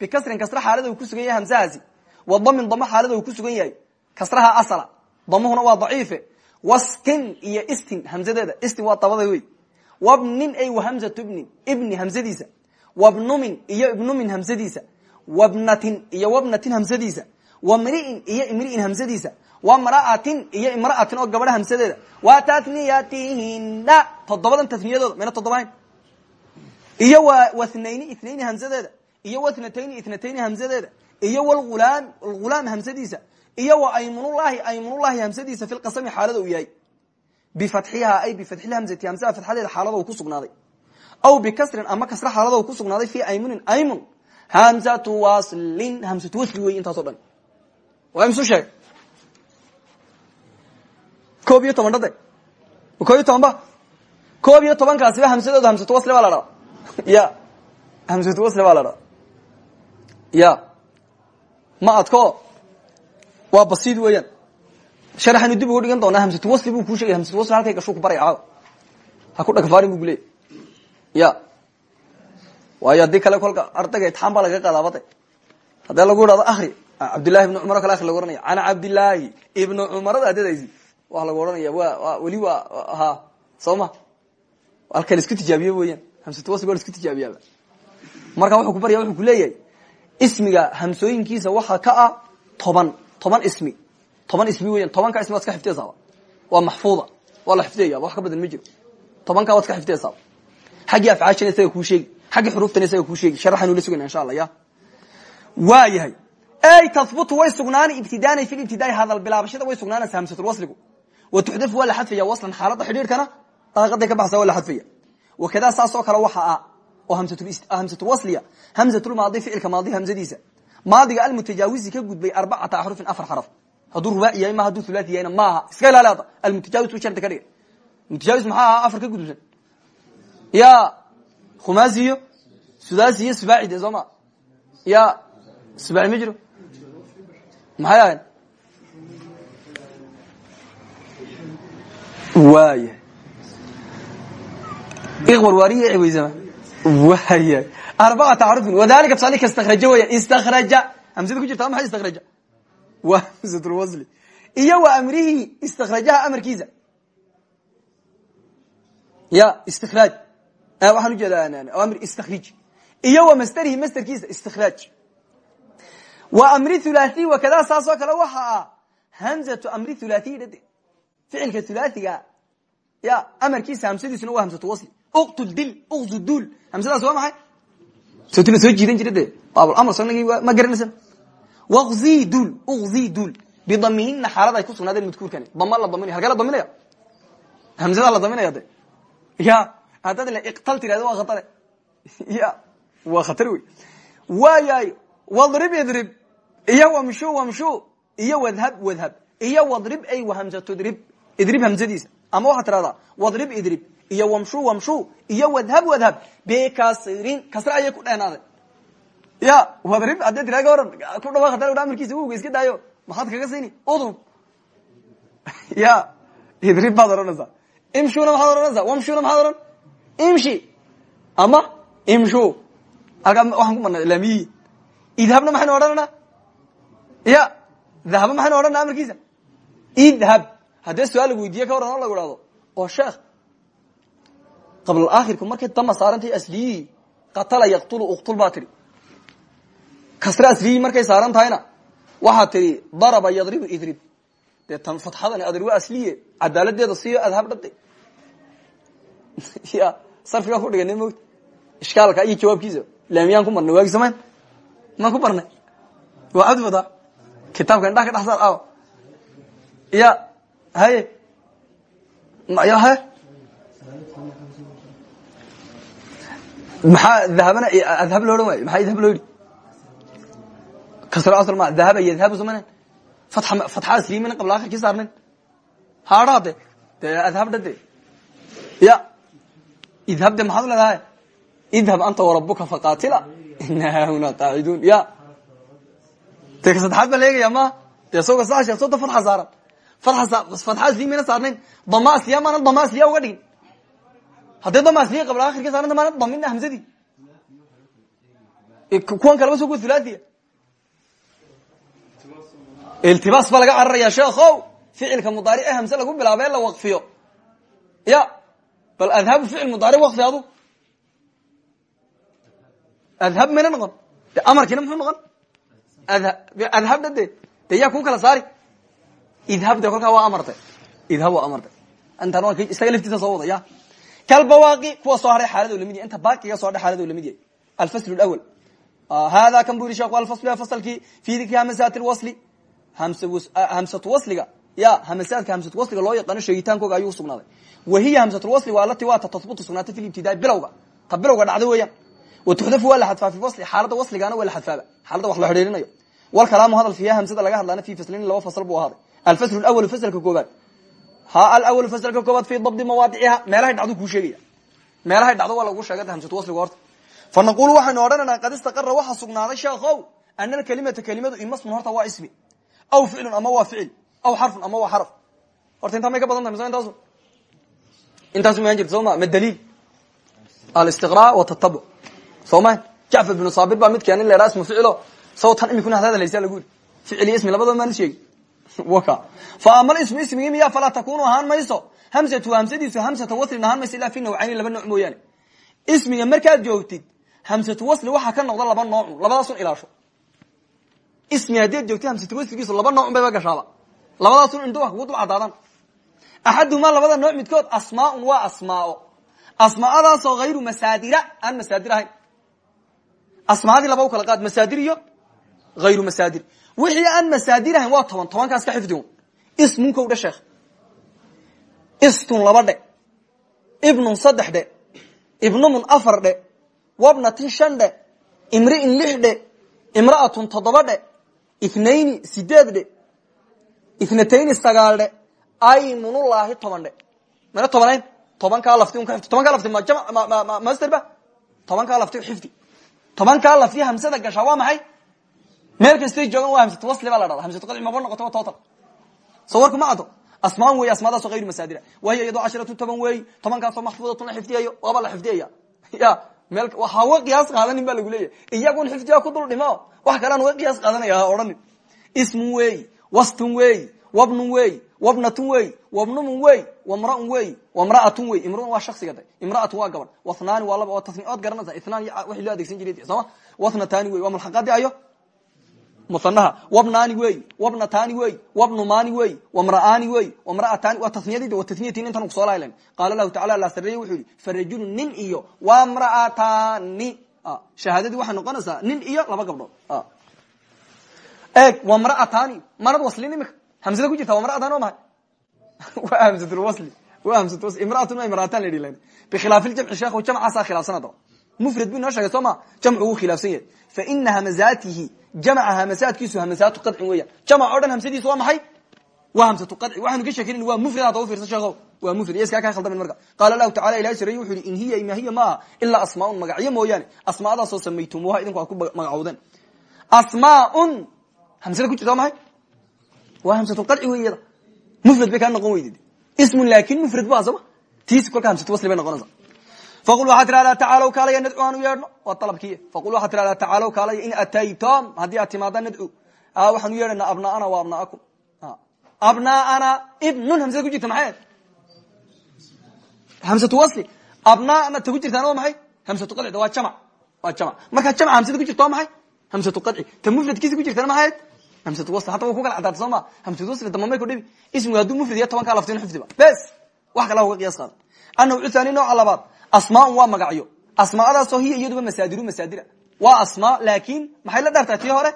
Speaker 1: Bikasrin kasra xaalada uu ku sugan yahay hamsahaasi wa damin damo xaalada uu ku sugan yahay. Kasraha asla damuhuna waa daciife. Wastin iyo istin hamzadeeda. Istin waa dabada wey wabnin ay wahamzatu ibnin ibni hamzadiisa. Wabnumin iyo ibnumin hamzadiisa. Wabnatin iyo wabnatin hamzadiisa. Wamri'in iyo imri'in hamzadiisa. Wamra'atin iyo imra'atin oo gabadha hamsadeeda wa tatniyatihina toddobadan tasniyadooda mayna toddobahayn iyo wa wathnayni ithnayni hamzadeeda. Iyo wathnatayni ithnatayni hamzadeeda. Iyo wlulaam lghulaam hamsadiisa. Iyo wa aymunullahi aymunullahi hamsadiisa fi lqasami xaalada uu yahay. Bifatxiha ay bifatxilhamzati hamsaha fatxadeeda xaalada ku sugnaaday. Aw bikasrin ama kasra xaalada ku sugnaaday fi aymunin aymun. Hamzatu waslin hamsatu wasli wey intaaso dhan. Waa imsu sheeg koob iyo toban dhade koob toban ba? Koob iyo wasli baa la ya hamsatu wasli baa la dhadaa ya ma adko waa basiid weeyaan sharaxaynu dib ugu dhigan doonaa hamsatu wasli buu kuu shegay hamsatu wasli halkay gashuu ku baraya caawa ha ku dhagfaarin bu kuleeyay ya waayo haddii kale kolka ardayga itixaan baa lagaga qadaabade haddii lagu idhahdo ahri. Cabdillahi ibnu cumar o kale ahri lagu ohanaya can cabdillaahi ibnu cumarada adadaysi waa lagu ohanaya wa weli waa ha soo ma halka la isku tijaabiye weeyaan hamsatu wasli waa la isku tijaabiyaaba marka wuxuu ku barya wuxuu kuleeyahay ismiga hamsooyinkiisa waxa ka ah toban toban ismi. Toban ismi weyan tobanka ismi waad iska xifdiyaysaaba waa maxfuuda waa la xifdiyayaba wax ka badan ma jiro. Tobanka waad iska xifdiyaysaaba xaggii afcaashana isaga kuu sheegi xaggii xuruuftana isaga kuu sheegi sharaxaynu la sugayna insha allah ya waa yahay ey tahbutu way sugnaani ibtidaanay fi ibtidaai hadal bilaabashada way sugnaanaysa hamsatulwasligu. Wa tuxdafu waa la xadfaya waslan xaaladda xidhiirkana daaqaday ka baxsa waa la xadfaya wakadaa saas oo kale waxa ah oo hamsatulwasliya hamsatulmaadi ficilka maadi hamsadiisa maadiga almutajaawizi ka gudbay arbacata axrufin afar xaraf hadduu rubaaci yahay ma hadduu thulathi yahayna maaha iska ilaali hadda almutajawis bu shardi ka dhiga mutajawis maxaa ahaa afar ka gudubsan ya khumaasi iyo ma ma waaya iqwar waarihi ciwaysama waaya arbacata xarufin wadalika tusaali ka istakraja weyan istakraja hamsada ku jirta maxay istakraja waa hamsatulwasli iyo wa amrihi istakrajaha amarkiisa ya istikraaj waxaan ujeeda amr istakrij iyo wa masderihi masderkiisa istikraaj wa amri thulathi wakada saas oo kale waxa ah hamzatu amri dhade ficilka thulaathiga ya amarkiisa hamsadiisuna waa hamsatu wasli uqtul dil uqzu duul hamsadaas waa maxay sotila soo jiidan jira de baablamr sanagii ma garanaysan waqzi duul uqzi duul bidamihina xaalad ay ku sugnaadeen madkuurkani dama la daminaya halkee la daminaya hamsada la daminaya de ya haddaad ila iqtal tirahdo waa khatare ya waa khatar wey waayahay wadrib idrib iyo wamshu wamshu iyo wadhab wadhab iyo wadrib ay wahamsatudrib idrib hamsadiisa ama waxaad tirahdaa wadrib idrib iyo wamshu wamshu. Iyo wadhab wadhab. Bikasirin kasre ayay ku dheenaaday ya wadrib haddii tira ka waran ku dhawa khatar amarkiisa uga iska daayo. Maxaad kaga siini? Udrub ya idrib baad imshuna maxaad wamshuna maxaad imshi. Ama imshu. Halkaa waxaan ku marnay lamiyi idhabna maxaynu odhanana? Ya dhahaba maxaynu odhanaa amarkiisa? Idhab. Haddee su'aal lagu ka waran lagu ihahdo oo sheekh qabla aakhirku markay dama saarantay asliyihi qatala yaqtulu uqtul baa tidhi. Kasre asliyihi markay saaran tahayna waxaad tidhi daraba yadribu idrib. Dee tan fatxadani adri waa asliye cadaaladeeda siyo adhab dhade ya sarfigaa ku dhigana mota ishkaalka iyo jawaabkiisa laamiyaan ku marnay waagi samayn? Maan ku barnay waa cabdi wadaa kitaabka indhaha ka dhex saar aw ya haye. ya he maxaa dahabana adhab lo odhan waay maxaa idhab loo yidhi kasro asl ma dahaba yadhabu samayn fatxa fatxa asliimina qabla akhirkii saarnayn haadhaa de dee adhab dhade ya. Idhab de maxaad leedahay? Idhab anta warabuka faqatila ina hahuna qaacidun ya. De ka saddexaad baa laegaya ma? De soga sa sheekh sota fatxa saaran. Fatxa asliya mayna saarnayn dama asliya maana dama asliya uga dhigin haddii dama asliya qabla akhirka saaranta maana damina hamsadii kuwan kalaba so kuwa thulaathiya iltibaas baa laga cararaya sheekhow. Ficilka mudaaric ee hamse lagu bilaaba la waqfiyo. Ya bal adhabu ficil mudaaric waqfi adu. Adhab mayna noqon. De amarkiina muxuu noqon? Adhab dhade de yaa ku kala saari. Idhab de kolkaa waa amarte idhab waa amarte intan waa isaga laftiisa soo kalbawaaqi kuwa soo haray xaalado la mid yahy inta baaqiga soo haray xaalado la mid yahay. Alfaslu اlawl ah, hada kan bu yidhi sheeku alfaslu ee fasalkii fi dikri hamasaati lwasli ah, hamsatu wasliga. Ya hamasaadka hamsatu wasliga loo yaqaano sheegitaankooga ayuu sugnaaday wa hiya hamsatu lwasli waa lati waata tahbutu sugnaatay fi libtidaai bilowga ta bilowga dhacdo weeyaan. Wa tuxdafu waa la xadfaa fi wasli xaalada wasligaana waa la xadfaaba xaalada wax la xidhiirinayo walkalaamu hadal fiiha hamsada laga hadlaana fi faslin laba fasal buu ahaaday. Alfaslu اlawl fasalka koobaad ha alأwl faslka koobaad fi dabdi mawaadiciha meelahay dhacdo kuu sheegaya. Meelahay dhacdo waa lagu sheegay hamsatu wasliga horta fa naqulu waxaynu odhananaa qad istaqara waxaa sugnaaday sheekhow ana alkalimata kelimadu imasmun horta waa ismi. Aw ficlun ama waa ficil aw xarfun ama waa xarf horta intaa may ka badan tahay mise intaasu. Intaasu maan jirta soo ma ma daliil. Alistiqra watatabuc soo ma jacfar binu saabir baa mid keenin leeraa ismu ficilo saw tan imikuna hadaada laysaa lagu yiri ficil iyo ismi labadaba maan sheegi waka fa amal ismu ismigii miya falaa takunu ahaan mayso. Hamsatu hamsadiisu hamsata waslin ahaan mayso ilaa fi nawcayni laba nooc mooyaane. Ismiga markaad joogtid hamsatu wasli waxaa ka noqda laba noocu labadaasun ilaasho. Ismi haddiad joogtid hamsatu wasligiisu laba nooc bayba gashaaba labadaasun indho wa kugu dul cadaadan. Axadumaa labada nooc midkood asmaaun waa asmaao. Asmaadaasoo hayru masaadira aan masaadir ahayn. Asmaadii laba u kala qaad masaadir iyo hayru masaadir wixii aan masaadir ahayn waa toban tobankaas ka xifdi un ismunkow dhe sheekh. Istun laba dhe. Ibnun saddex dhe. Ibnumun afar dhe. Wabnatin shan dhe. Imri'in lix dhe. Imra'atun toddoba dhe. Ithnayni sideed dhe. Ithnatayni sagaal dhe. Aymunulaahi toban dhe. Mana tobanayn tobankaa lafti un ka xifdi tobankaa lafti ma ma master ba? Tobankaa lafti xifdi tobankaa lafti hamsada gashaa waa meel kastay joogan waa hamsatu wasli baa la dhada hamsatu qadci maba noqoto total. Soo warku ma caddo asmaan wey asmaadaasoo ayru masaadira. Wahiy iyadoo casharatu toban weey tobankaasoo maxfuudatun la xifdiyayo waaba la xifdiyaya ya meel hawa qiyaas qaadanin ba lagu leeyahy iyagun xifdiya ku dul dhimo. Wax kalean wa qiyaas qaadanaya ha odhanin. Ismun weey wastun weey wabnun weey wabnatun wey wabnumun wey wamraun wey wamraatun wey imruun waa shaksiga da imraatun waa gabadh. Wathnaani waa laba oo tasnicood garanaysa. Ithnaan wixii loo adeegsan jiray sooma wathnatani wey waa mulxaqaadi ayo musanaha wabnaani wey wabnatani wey wabnumaani wey wamra'aani wey wamra'atani waa tasniyadii wa tasniyatin intan ku soo laaylan qaala lahu tacala la sareeye wuxuu yihi farajulun nin iyo wamra'atani shahaadadii waxay noqonaysaa nin iyo laba gabdhood eeg wamra'atani manad waslin imika hamsada ku jirta wamra'atan o mahay wa hamsatulwasli wa hamsatwasli imra'atun wa imra'atan la yidhi bikhilaaf iljamci sheekhu jamcaasaa khilaafsan adaba mufrad bu inoo sheegay soo ma jamcu wuu khilaafsan yahay fa ina hamazaatihi jamca hamasaadkiisu hamasaatu qadcin weeyaan. Jamc o dhan hamsadiisu waa maxay? Waa hamsatu qadci. Waxaanu ka sheekeyn waa mufrad hadda ufiirsa sheekho waa mufrad. Iyo iskaa kaa khaldamin marka. Qaala lahu tacala ilahi sareeye wuxu yihi in hiya ima hiya maaha ilaa asmaaun magacyo mooyaane. Asmaadaasoo samaytumuuha idinku aad ku magacowdeen. Asmaaun hamsada ku jirta waa maxay? Waa hamsatulqadci wey iyada mufrad bay kaa noqon weydid. Ismun laakin mufrad ba sooma tiisi kolka hamsatu wasli bay noqonaysa faqul waxaa tirahdaa tacaalow kaalaya nadcu aanu yeedhno waa dalabkiy faqul waxaa tirahdaa tacaalow kaalaya in ataytom haddii aad timaadaan nadcu waxaanu yeedhanaa abnaana wa abnaakum abnaana ibnun hamsada ku jirta maxay hamsatu wasli abnaana ta ku jirtaan waa maxay hamsatu qadcida waa jamac waa jamac markaa jamca hamsada ku jirta waa maxay hamsatu qadci ta mufradkiisa ku jirtana maxayd hamsatu wasli hata wa ku kala cadaata soo ma hamsatu wasli damamay ku dhibi ismigu hadduu mufrad iyo tobankaa laftin xifdiba bes wax kala uga qiyaas qaada annawcu thani nooca labaad asmaaun waa magacyo. Asmaadaasoo hiya iyaduba masaadiru masaadira. Waa asmaa laakin maxay la dhartaa tii hore?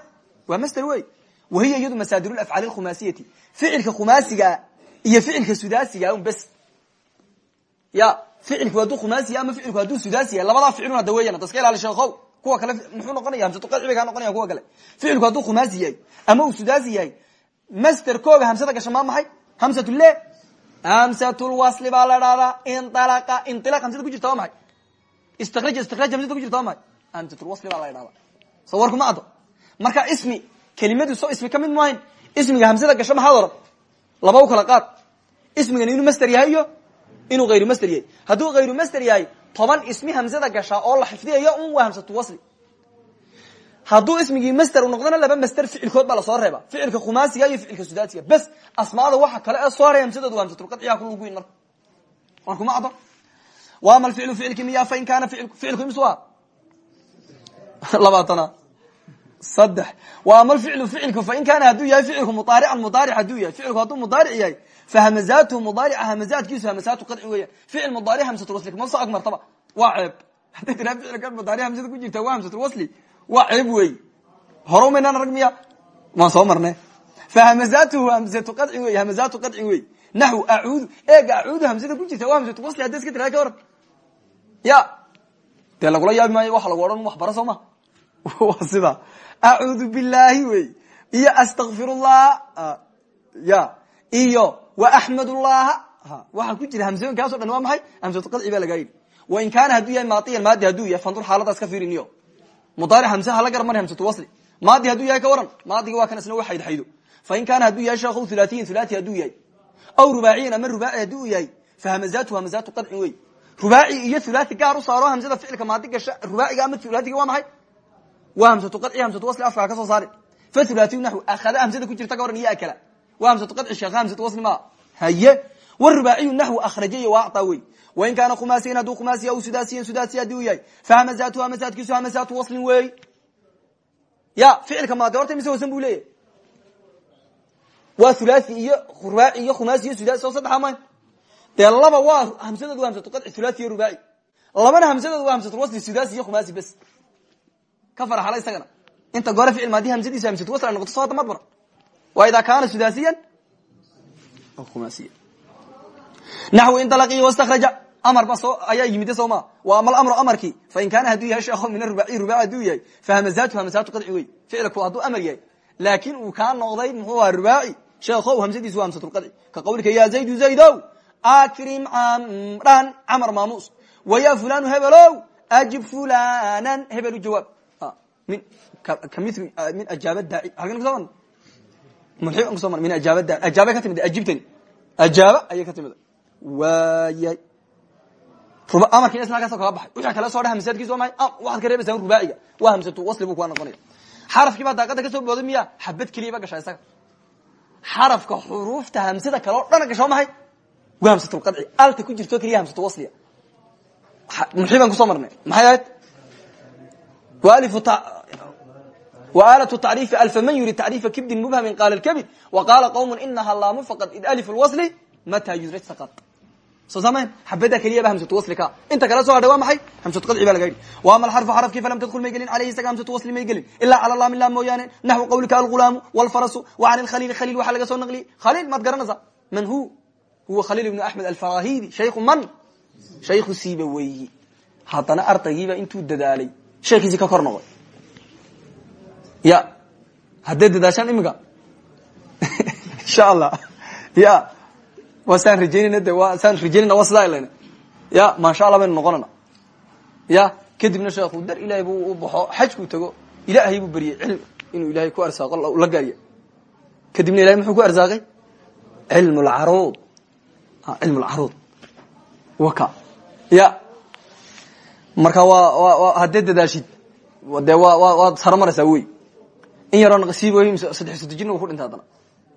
Speaker 1: Waa master wey wahiya iyadu masaadir afcaali khumaasiyati. Ficilka khumaasigaa iyo ficilka sudaasiga un bes. Ya ficilku hadduu khumaasiya ama ficilku hadduu sudaasiya labadaa ficilun hadda weyan ada iska ilaali sheekhow kuwa kale muxuu noqonaya hamsatu qadci bay kaa noqonaya kuwa kale. Ficilku hadduu khumaasi yahay ama uu sudaasi yahay masterkooga hamsada gasha maa maxay hamsatu le hamsatulwasli baa la dhahdaa inalaqa inilaq hamsada ku jirta waa maxay istikraj istikraj hamsada ku jirta waa maxay hamsatulwasli baa la dhahdaa soo warku ma addo marka ismi kelimadu soo ismi ka mid maahayn ismiga hamsada gasho maxaad oran laba u kala qaad ismigan inuu master yahay iyo inuu hayru master yahay hadduu hayru master yahay toban ismi hamsada gashaa oo la xifdiyayo un waa hamsatu wasli hadduu ismigii master u noqdona laba master ficilkood baa la soo reeba. Ficilka khumaasiga iyo ficilka sudaasiga. Bes asmaada waxa kale ee soo haray hamsadooda waa hamsatulqadciya kuluguin marka. Warku ma caddo. Wama alficlu ficilki miya fain kaana ficilku ims wa labaatana. Saddex. Wa ama alficlu ficilku fain kaana hadduu yahay ficilku mudaarican mudaaric hadduu yahay. Ficilku hadduu mudaaric yahay fahamazatuhu mudaarica hamazaadkiisu hamazaatu qadci weeyaan. Ficil mudaaric hamsatulwasli kuma soo ag martaba. Waa ceeb. Hadday tiraa ficilkan mudaaric hamsada ku jirta waa hamsatulwasli waa ceeb wey hore umaynaan arag soo marne fahamazatuhu hamsatu qadci wey hamazatu qadci wey naxw acuudu eega acuudu hamsada ku jirta waa hamsatu wasli hadda iska tiraa ka waran ya. Dee lagula yaabi maayo waxa lagu odhan wax bara soo ma. Waa sida. Acuudu billahi wey iyo astakfirullah ya. Iyo wa axmed llaha waxaa ku jira hamsooyinkaaso dhan waa maxay? Hamsatu qadci baa lagaa yidhi. Wain kaana hadduu yahay maadiyan maadi hadduu yahay fandur xaaladaas ka fiiriniyo mudaaric hamse hala gar mari hamsatu wasli. Maadi hadduu yahay ka waran maadiga waa kan isna wa xaydxaydo fain kaana hadduu yahay sheekhu hulatiyin hulati hadduu yahay. Aw rubaaciyin ama rubaaci haddii uu yahay fahamazatu hamazatu qadcin wey. Rubaaci iyo hulati gaar u saaro hamsada ficilka maadi gasha rubaaciga ama hulatiga waa maxay? Waa hamsatu qadci hamsatu wasli afkaa ka soo saari. Fa hulatiyu naxw akhada hamsada ku jirta ka waran iyo akala waa hamsatu qadci sheekha hamsatu wasli maa. Haye wrubaaciyu naxw akhraja iyo waacطa wey wain kaana khumaasiyan hadduu khumaasiya aw sudaasiyan sudaasi haddii uu yahay fahamazatu hamazaadkiisu hamazaatu waslin wey ya ficilka maadi horta mise wasan bu leeyahy waa hulai iyo rubaaci iyo khumaasi iyo sudaasi soo saddexa ma dee laba waa hamsadood waa hamsatu qadci hulai iyo rubaaci labana hamsadood waa hamsatulwasli sudaasi iyo khumaasi bes. Ka farxala isagana inta gore ficil maadi hamsadiisa hamsatu wasl ay noqoto soo hadda mad bara waa idaa kaana sudaasiyan aw khumaasiyan naxw indalaqiy wastakraja amar ba soo ayaa yimide soo ma? Wa ama alamru amarkii fain kaana hadduu yahay sheekho min rubaci hadduu yahay fahamazatu hamazaatu qadci wey ficilku hadduu amar yahay laakin uu kaa noqday muxuu aha rubaaci sheekho hamsadiisu waa hamsatulqadci ka qawlika ya zaydu zaydow akrim camran camar maamuus. Waya fulanu hebelow ajib fulanan hebelu jawaab. Min min ajaaba daaci halkan kuso marna mulxiban kuso marna min ajaaba daaci ajaabay ka timid ajibtani ajaaba ayay ka timid. Waayay amarki makaas kaga baxay wixii kale soo dhaha masaadkiis ah, waa maay waxaad ka reebaysaa in rubaaciga waa hamsatu wasli buu kuga noqonaya xarafkiibaa daaqada ka soo booda miya xabad keliya ba gashaa isaga. Xarafka xuruufta hamsada kale oo dhana gasho mahay waa hamsatulqadci alta ku jirto keliya hamsatu wasliga muxii baan ku soo marnay? Maxay ahayd? Waalatu tacriifi alfa man yuri tacriifa kibdin mubhamin qaala lkabid wa qaala qowmu inaha laamu faqad id alif lwasli mataa yudra saqad soo samayn xabada keliya ba hamsatu wasli ka inta kala soo hadha waa maxay? Hamsatu qadci baa laga yidhi wa ama alxarfu xarafkii falam tadkul may gelin alayhi isaga hamsatu wasli may gelin ilaa cala laam lam mooyaane naxwu qawlika algulaamu walfarasu wa can ilkhaliili khaliil waxaa laga soo naqliyey khaliil maad garanaysaa man hu? Huwa khaliil ibnu axmed alfarahidi. Shaykhu man? Shaykhu siiba weyi haddana ardaygiiba intuu dadaalay. Sheekiisii ka kor noqday ya. Hadday dadaashaan imika insha allah. Ya waa saan rajeynayna de waa saan rajeynayna waa sidaa ilan ya maasha allah baynu noqonayna. Ya kadibna sheekhu dar ilahay buu u baxo xajkuu tago ilaahay buu beriyey cilm inuu ilahay ku arsaaqo la gaariya kadibna ilahay muxuu ku arsaaqay? Cilm lcaruud cilm lcaruud waka. Ya. Marka waa haddee dadaashid de wa waad saro maraysaa wey. In yaroo naqsiiboy saddex soddo jirna u ku dhinta haddana.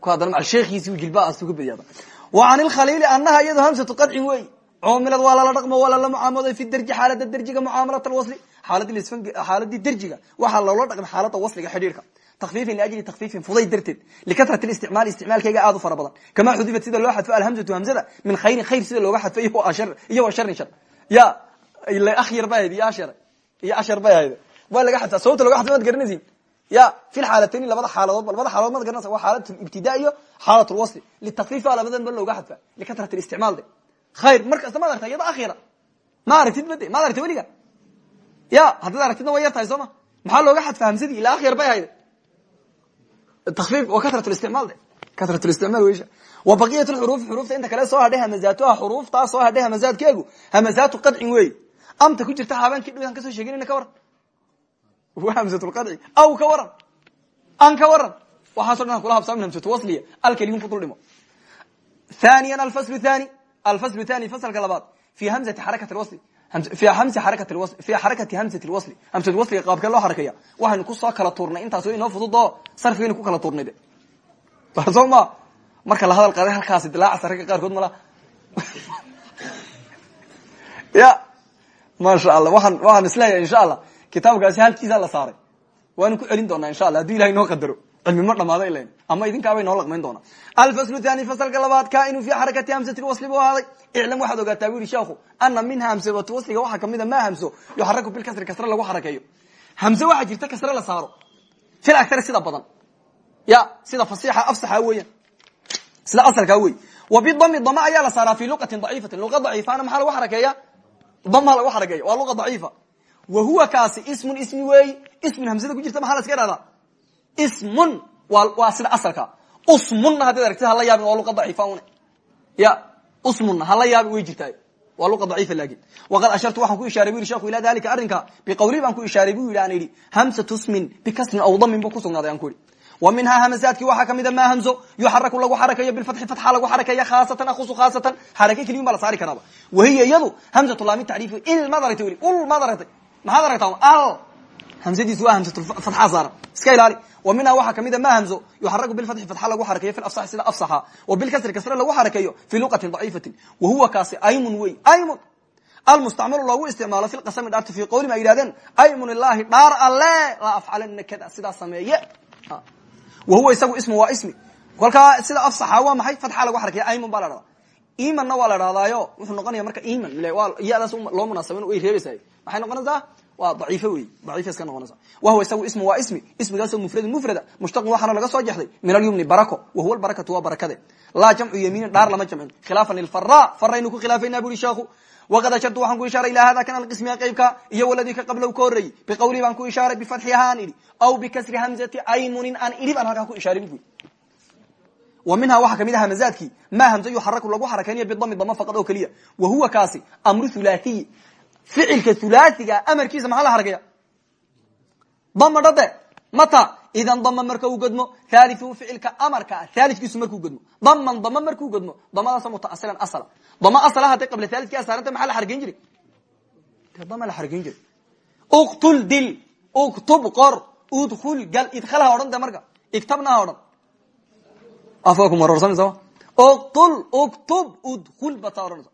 Speaker 1: Ku haddana macal sheekhiisi jilbahaas uga badiya haddana wa can ilkhaliili anaha iyado hamsatu qadcin wey coomilad waa lala dhaqmo waa lala mucaamaloday fi derji xaalada derjiga mucaamalat alwasli xaaladii derjiga waxaa loola dhaqmay xaalada wasliga xidhiirka. Takfiifin liajli takfiifin fuday darteed. Likasrat isticmaal isticmaalkeyga aad u fara badan. Kamaa xudifat sida loo xadfo alhamzatu hamzada min khayrin khayr sida looga xadfo iyo wa sharin shar. Ya akhyar bay ahayd iyo ashar bay ahayd waa laga xadfaa sababta loga xadfa maad garanaysin ya fi xaalatayni labada xaaladood labada xaaladood maad garanaysa waa xaalat ibtida iyo xaalat lwasli litakfiifa labadan ba looga xadfa likasrat isticmaal de khayr mar kasta maad aragta iyada akhira ma aragtid bade maad aragta weliga ya haddaad aragtidna way yar tahay soo ma maxaa looga xadfa hamsadii ila akhyar bay ahayd takfiif wa kasrat isticmaal de kasrat isticmaal weysha wa baqiyat lxuruufi xuruufta inta kale soo hadhay hamazaatuha xuruuftaa soo hadhay hamazaadkeegu hamazaatu qadcin wey amta ku jirta haabaankii dhowaan ka soo sheeganayna ka waran wa hamsatulqadci aw ka waran. An ka waran. Waxaaso dhan kula habsaamin hamsatu wasliya alkaliyun ku dul dhimo thaniyan alfaslu thani. Alfaslu thani fasalka labaad fi hamzati xarakat lwasli fi hamsi xarakat lwasli fi xarakati hamsati lwasli hamsatu wasliga qaabkee loo xarakeeya waxaynu ku soo kala tuurnay intaas inoo fudud oo sarfigaynu ku kala tuurnay de soo ma marka la hadal qaaday halkaasi dilaacasa ragga qaarkood mala ya. Maasha allah. Waxaan waxaan is leeyahay insha allah kitaabkaasi halkiisa la saaray. Waanu ku celin doonaa insha allah hadduu ilahay noo qadaro cilmi ma dhamaado ilan ama idinkaabay noo laqmayn doonaa. Alfaslu thani fasalka labaad kainu fi xarakati hamsati wasli bu ahaaday. Iclam waxaad ogaataa bu yihi sheekhu ana minha hamsatu wasliga waxaa kamida ma hamso yuxaraku bilkasri kasre lagu xarakeeyo hamse waxaa jirta kasre la saaro. Fil agtari sida badan. Ya sida fasixa afsaxa weeyaan sida asalkaa wey wa bidami dama ayaa la saaraa fi luqatin daciifatin luqa daciifana maxaa lagu xarakeeya dama lagu xarakeeya waa luqa daciifa wa huwa kaasi ismun ismi weey ismin hamsada ku jirta maxaa la iska ihahdaa ismun wa waa sida asalka. Usmunna haddaad aragtid hala yaabin waa luqa daciifa une. Ya usmunna hala yaabin way jirtaa waa luqa daciifa laakin waqad ashartu waxaan ku ishaaray bu yidhi sheekhu ilaa dalika arrinka. Biqawli baan ku ishaaray bu yidhi aan idhi hamsatu ismin bikasrin aw damin bu ku sugnaaday aan ku idhi wa minhaa hamazaadkii waxaa kamida maa hamzo yuxaraku lagu xarakeeyo bilfatxi fatxa lagu xarakeeya khaasatan akusu khaasatan. Xarake keliyin baa la saari karaaba. Wahiya iyadu hamzatu laami tacriifi. Il maad aragtay weli ul maad aragtay maxaad aragtaa al hamsadiisu waa hamsatu fatxa saaran iska ilaali. Wa minhaa waxaa kamida ma hamzo yuxaraku bilfatxi fatxa lagu xarakeeyo fi afsaxi sida afsaxa. Wa bilkasri kasre lagu xarakeeyo fi luqatin daciifatin. Wa huwa kaasi aymun wey aymun. Almustacmalu loogu isticmaalo fi lqasami dhaarta fi qawli ma yidhahdeen aymun ilahi dhaar alle la afcalana kada sidaa sameeye. Wa huwa isagu ismu waa ismi. Kolkaa sida afsaxa waa maxay? Fatxa lagu xarakeeya aymun baa la dhahdaa imanna waa la dhahdaayo wuxuu noqonaya marka iman iyadaas loo munaasabin way reebaysa maxay noqonaysaa? Waa daciif wey daciif iska noqonaysa wahuwa isagu ismu waa ismi. Ismigaasoo mufradun mufrada. Mushtaqun waxaana laga soo jexday min alyumni barako. Wahuwa barakatu waa barakade. Laa jamcu yamiinin dhaar lama jamcin. Khilaafan lilfara faraynu ku khilaafayna buri sheekhu waqad ashartu waxaan ku ishaaray ilaa hada kan alqismiga qaybka iyo waladii ka qablow ka horreeyey. Biqawlii baan ku ishaaray bifatxiha aan idhi. Aw bikasri hamzati aynunin aan idhi baan halkaa ku ishaaray bu wa minhaa waxaa ka mid ah hamazaadkii maa hamza yuxaraku lagu xarakaynayo bidami dama faqad oo keliya. Wa huwa kaasi amru hulaahiyi ficilka hulaasiga amarkiisa maxaa la xarakaya dama dhade mata idan dama marka uu godmo thaliu ficilka amarka ah thalikiisu markuu godmo daman dama markuu godmo damadaas mutaasilan asla dama asla hadday qabla thalidki asaaranta maxaa la xargeyn jiray? Dama la xargeyn jiray. Uktul dil uktub qor udkul gal idkhalha odhan de marka. Igtabna ha odhan. Afka ku marorsan soo uktul uktub udkul bata odhanaysa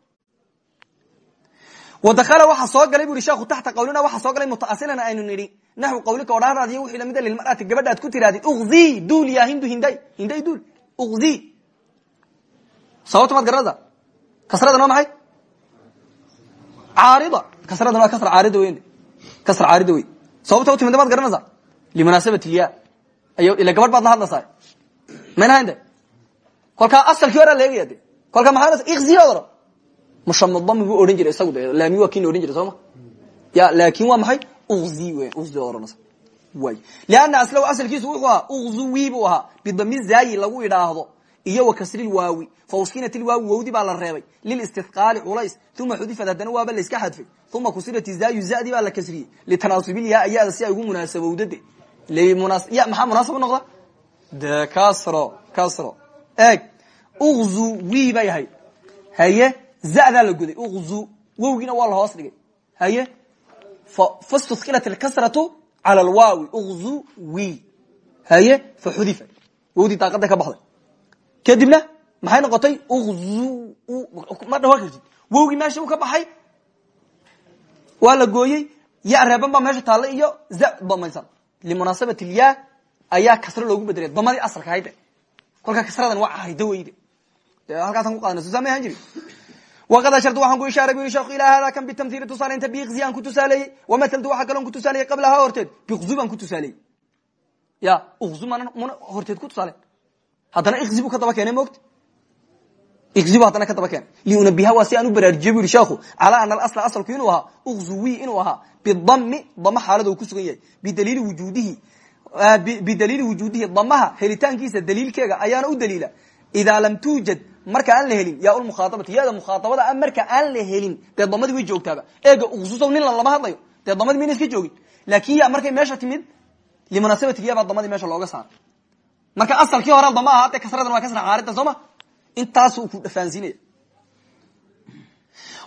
Speaker 1: wadakala waxa soo galay bu i sheekhu taxta qawlina waxa soo galay mutaasilan aynu nidhi naxwi qawlika odhaadaadiyo wixii lamida lilmar'ati gabadha ad ku tirahdid ukzi duul ya hindu hinday hinday duul ukzi sababta maad garanaysa kasradan waa maxay caarida kasradan waa kasra caarida weyn kasra caarida wey sababta u timida maad garanaysaa limunaasabati lya ay ila gabadh baad la hadlaysaa mayna haynde kolkaa asalkii horaa laegaya de kolkaa maxaa ikzi baad oran mushamadami buu odhan jiray isagu de laami waa kin odhan jiray sooma ya laakin waa maxay uzi weyan uzi ohanaysa way lianna aslahu asalkiisu wuxuu ahaa uzuwi buu ahaa bidami zaayi lagu idhaahdo iyo wa kasri waawi fa uskinat ilwaawi wawdi baa la reebay lilistithqaali culays uma xudifat haddana waaba la iska xadfay uma kusirat zaayu zadi baa la kasriyey litanaasubilyaa ayada si ay ugu munaasabowdade maxaa munaasab noqda de casro casro eeg uzuwi bay ahayd haye zadaa la goday. Uzu wowgiina waa la hoos dhigay. Haye? Fastuskilat alkasratu cala alwaawi uzuwi haye? Faxudifa wowdii daaqada ka baxday. Kadibna maxay noqotay? Uzu ma dhawa kartid. Wowgii meesha u ka baxay waa la gooyey. Ya reeban baa meesha taalla iyo za damaysan limunaasabati lya ayaa kasro loogu bedelay damadii asalka hayde kolkaa kasradan waa cahayda weyde de halkaasaan ku qaadana. Susaa ma ahaan jiri waqad ashartu waxaan ku ishaaray bu yhi sheekhu ilaa hada kan bitamhiili tusaalaynta biqzi aan ku tusaaleeyey wamataltu waxaa kaloon ku tusaaleeyey qablahaa horteed biqzu baan ku tusaaleeyey ya uqzu mana muna horteed ku tusaale haddana iqzi bu ka daba keenay moogta iqzi bu haddana ka daba keenay liunabiha waa si aan u baraarujiye bu yihi sheekhu calaa ana alasla asalku inuu ahaa uqzuwi inuu ahaa bidami dama xaalada uu ku sugan yahay bidaliili wujuudihi bidaliili wujuudihi damaha helitaankiisa daliilkeega ayaana u daliila idaa lam tuujad marka aan la helin yaa lmukhaaabati yada mukhaaabada a marka aan la helin dee damadii way joogtaaba eega uqsuso nin lama hadlayo dee damadii mayna iska joogin. Laakin ya markay meesha timid limunaasabati ya baa damadii meesha looga saaray. Marka asalkii hore dama aha de kasradan waa kasra caarida soo ma? Intaasuu ku dhafaansiinaya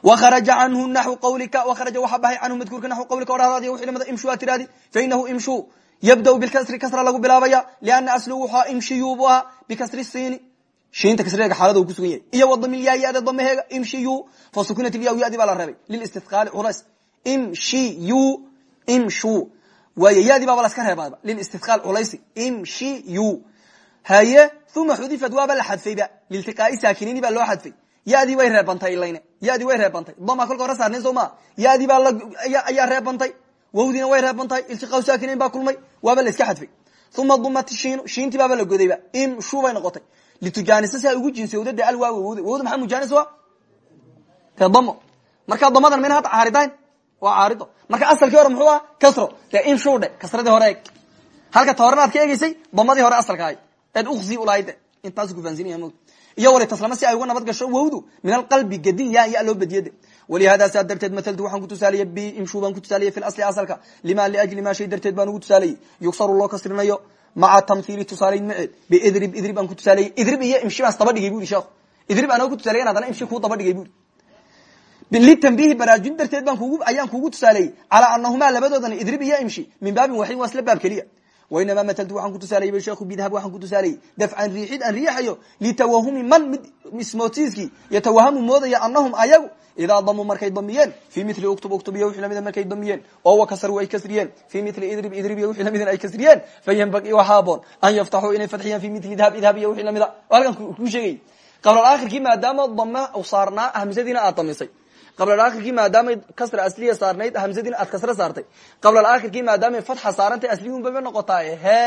Speaker 1: waraja canhu naxu qawlika waharaja waxa baxay canhu madkuurka naxu qawlika odhahdaadi wixii lamida imshu aa tiraadi fainahu imshu yabda bilkasri kasra lagu bilaabaya liana asluhu wuxua imshiyu bu ahaa bikasri siini shiinta kasriga xaalada uu kusugan yahay. Iyo wadamilyaa yada damaheega imshiyu fa sukunat ilya yadi baa la reebay lilistithqaali culays imshiyu imshu. Waay yadi baaba laska reebaaba lilistithqaal culaysi imshiyu. Haye uma xudifat waaba la xadfayba liltiqaai saakiniini baa loo xadfay. Yadii way reebantay layne. Yadii way reebantay. Dama kolka hore saarnayn soo maa. Yadii baa ayaa reebantay. Wawdiina way reebantahay iltiqaa saakinayn baa kulmay. Waaba la iska xadfay. Uma dumat shiinu shiintii baaba la godayba imshu bay noqotay litujaanisa si ay ugu jinsowda de alwaaw wowda wowda maxaa mujaanis wa dee damo markaa damadan mayna hadda caaridayn waa caarido marka asalkii hore muxuu ah kasro dee imshu dhe kasradii hore eeg halka ta horena ad ka eegeysay damadii hore asalka ahayd eed uksi ulahayde intaasu kufahansinaya mot iyo wali taslama si ay uga nabad gasho wowdu min alqalbi gadin ya ya loo badiyade walihada saa darteed mataltu waxaan ku tusaaliyey bimshu baan ku tusaaliyey fi asli asalka lima liajli ma shay darteed baan ugu tusaaliyey yugsaru loo kasrinayo maca tamhiili tusaalayn maceed biidrib idrib aan ku tusaaleyey idrib iyo imshi baan isdaba dhigay bu yhi sheekhu idrib anoo ku tusaalayen haddana imshi kuu daba dhigay bui litambihi baraajin darteed baan kugu ayaan kugu tusaaleeyey calaa anahumaa labadoodana idrib iyo imshi min baabin waxid waa isla baab keliya wainamaa mataltu waxaan ku tusaaleyey ba sheekhu bidhab waxaan ku tusaaleyey dafcan riixid aan riixayo litawahumi man mid ismootiiskii yatawahamu moodaya anahum ayagu idaa damuu markay damiyeen fii mili uktub uktub iyo wixii lamida markay damiyeen oo wakasaruu ay kasriyeen fii mili idrib idrib wixii lamida ay kasriyeen fayanbagii waxaa aboon an yaftaxuu inay fadxiyaan fii mili idhab idhab wixii lamida halkan kuu sheegay qablal aakhirkii maadaama dame saarnaa hamsadiina aad damisay qablalaakhirkii maadaamay kasra asliya saarnayd hamzadiina aad kasra saartay qablalaakhirkii maadaamay fatxa saarantay asliyunbaba noqotaa he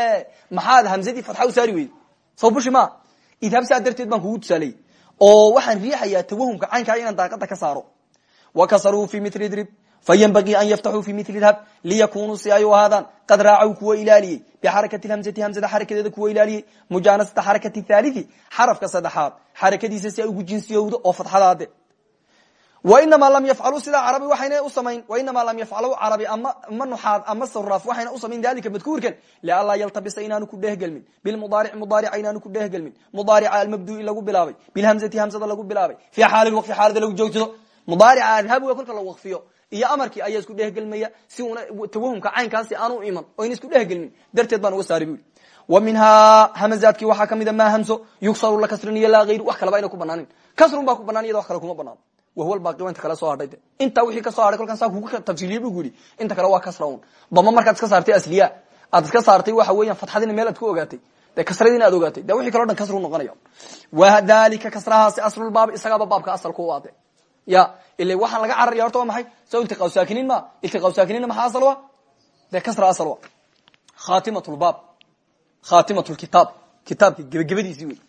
Speaker 1: maxaad hamzadii fatxa u saari weyday soo bushi ma idhab saa darteed baan kugu tusaaleyy oo waxaan riixayaa tawahumka caynkaa inaan daaqada ka saaro wakasaruu fi mili drib faynbagii an yaftaxuu fi mili dhab liyakunuu si ay u ahaadaan qad raacaw kuwa ilaaliyey bixarakati hamzati hamzada xarakadeeda kuwa ilaaliyey mujaanasata xarakati thalii xarafka saddexaad xarakadiisa si ay ugu jinsiyowdo oo fadxadaade wainamaa lam yafcaluu sidaa carabi waxayna usamayn wainamaa lam yafcalu carabi ama nuxaad ama saraaf waxayna usamayn dalika madkuurkan lianlaa yaltabisa inaanu ku dhehgelmin bilmudaaric mudaarica inaanu ku dhehgelmin mudaarica almabdu'i lagu bilaabay. Bilhamzati hamzada lagu bilaabay. Fi xaali waqfi xaalada lagu joogsado mudaarica adhabuga kolka la waqfiyo. Iyo amarkii ayaa isku dhehgelmaya si una tawahumka caynkaasi aanu iman. O ayna isku dhehgelmin darteed baan uga saari bu yidhi wa minhaa hamazaadkii waxaa kamida maa hamso yugsaru la kasriniyo laa hayru wax kaleba ayna ku banaanin. Kasrun baa ku banaan iyada wax kale kuma banaano wahuwa baaqi inta kale soo hadhay de. Intaa wixii ka soo hadhay kolkaan saa kugu tafsiiliye bu yidhi inta kale waa kasra un dama markaad iska saartay asliya aad iska saartay waxa weeyaan fatxadina meel aad ku ogaatay. De kasradiina aad ogaatay. De wixii kaleo dhan kasru noqonaya wadalika kasrahaasi aslulbaab isagaaba baabka asalku waade ya ila waxaan laga cararaya horta waa maxay? So iltiqa saakiniin ma? Iltiqa saakiniinna maxaa asal wa? De kasra asal wa. Khatimat lbaab khatimat lkitaab kitaabka gebagabadiisii wey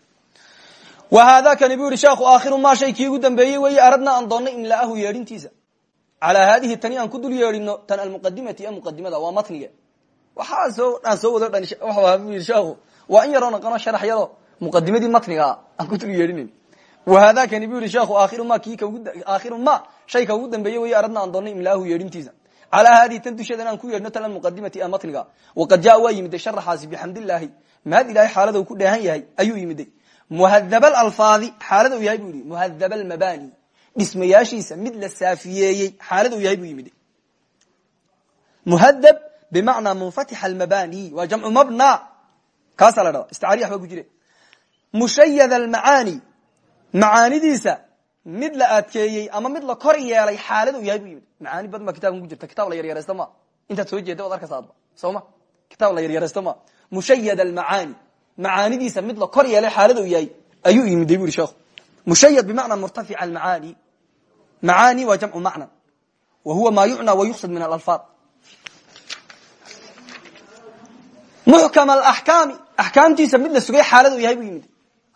Speaker 1: wa hada kani bu yihi sheekhu aakhiru ma shay kii ugu dambeeyey weeye aradnaa aan doonnay imlaahu yeedhintiisa. Calaa haadihi tani aan ku dul yeedhino tan almuqadimati ee muqadimada waa matniga. Waxaa soo aan soo wado dhan bu yihi sheekhu waa in yaroo naqano sharaxyado muqadimadii matnigaa aan ku dul yeedhinayn wahada kani bu yihi sheekhu aakhiru ma ki aakhiru ma shayka ugu dambeeye weeye aradna aan doonnay imlaahu yeedhintiisa. Calaa haadihi tan dusheeda inaan ku yeedhno tan almuqadimati ee matniga. Waqad jaa waa yimiday sharaxaasi bixamdillaahi mahad ilahay xaalada uu ku dheehan yahay ayuu yimiday muhadab alfaadi xaalada u yahay bu yihi muhadab almabani dhismayaashiisa mid la saafiyeeyey xaalada u yahay bu yimid. Muhadab bimacnaa munfatix almabani waa jamcu mabna. Kaasaa la dhada isticaari waxba ku jire mushayad almacaani macaanidiisa mid la adkeeyey ama mid la kor yeelay xaalada u yahay bu yimid. Macaani badan baa kitabkan ku jirta kitab la yaryaraysta ma intaad soo jeeda waad arkaysa adba soo ma? Kitaab la yaryaraysta ma mushayad almacaani macaanidiisa mid la kor yeelay xaalada u yahay ayuu yimiday bu yhi sheekhu mushayad bimacnaa murtafic almacaani. Macaani waa jamcu macna wa huwa maa yucnى wa yuqsad min alalfaad. Muxkam alaxkaami axkaamtiisa mid la sugay xaalada u yahay bu yimid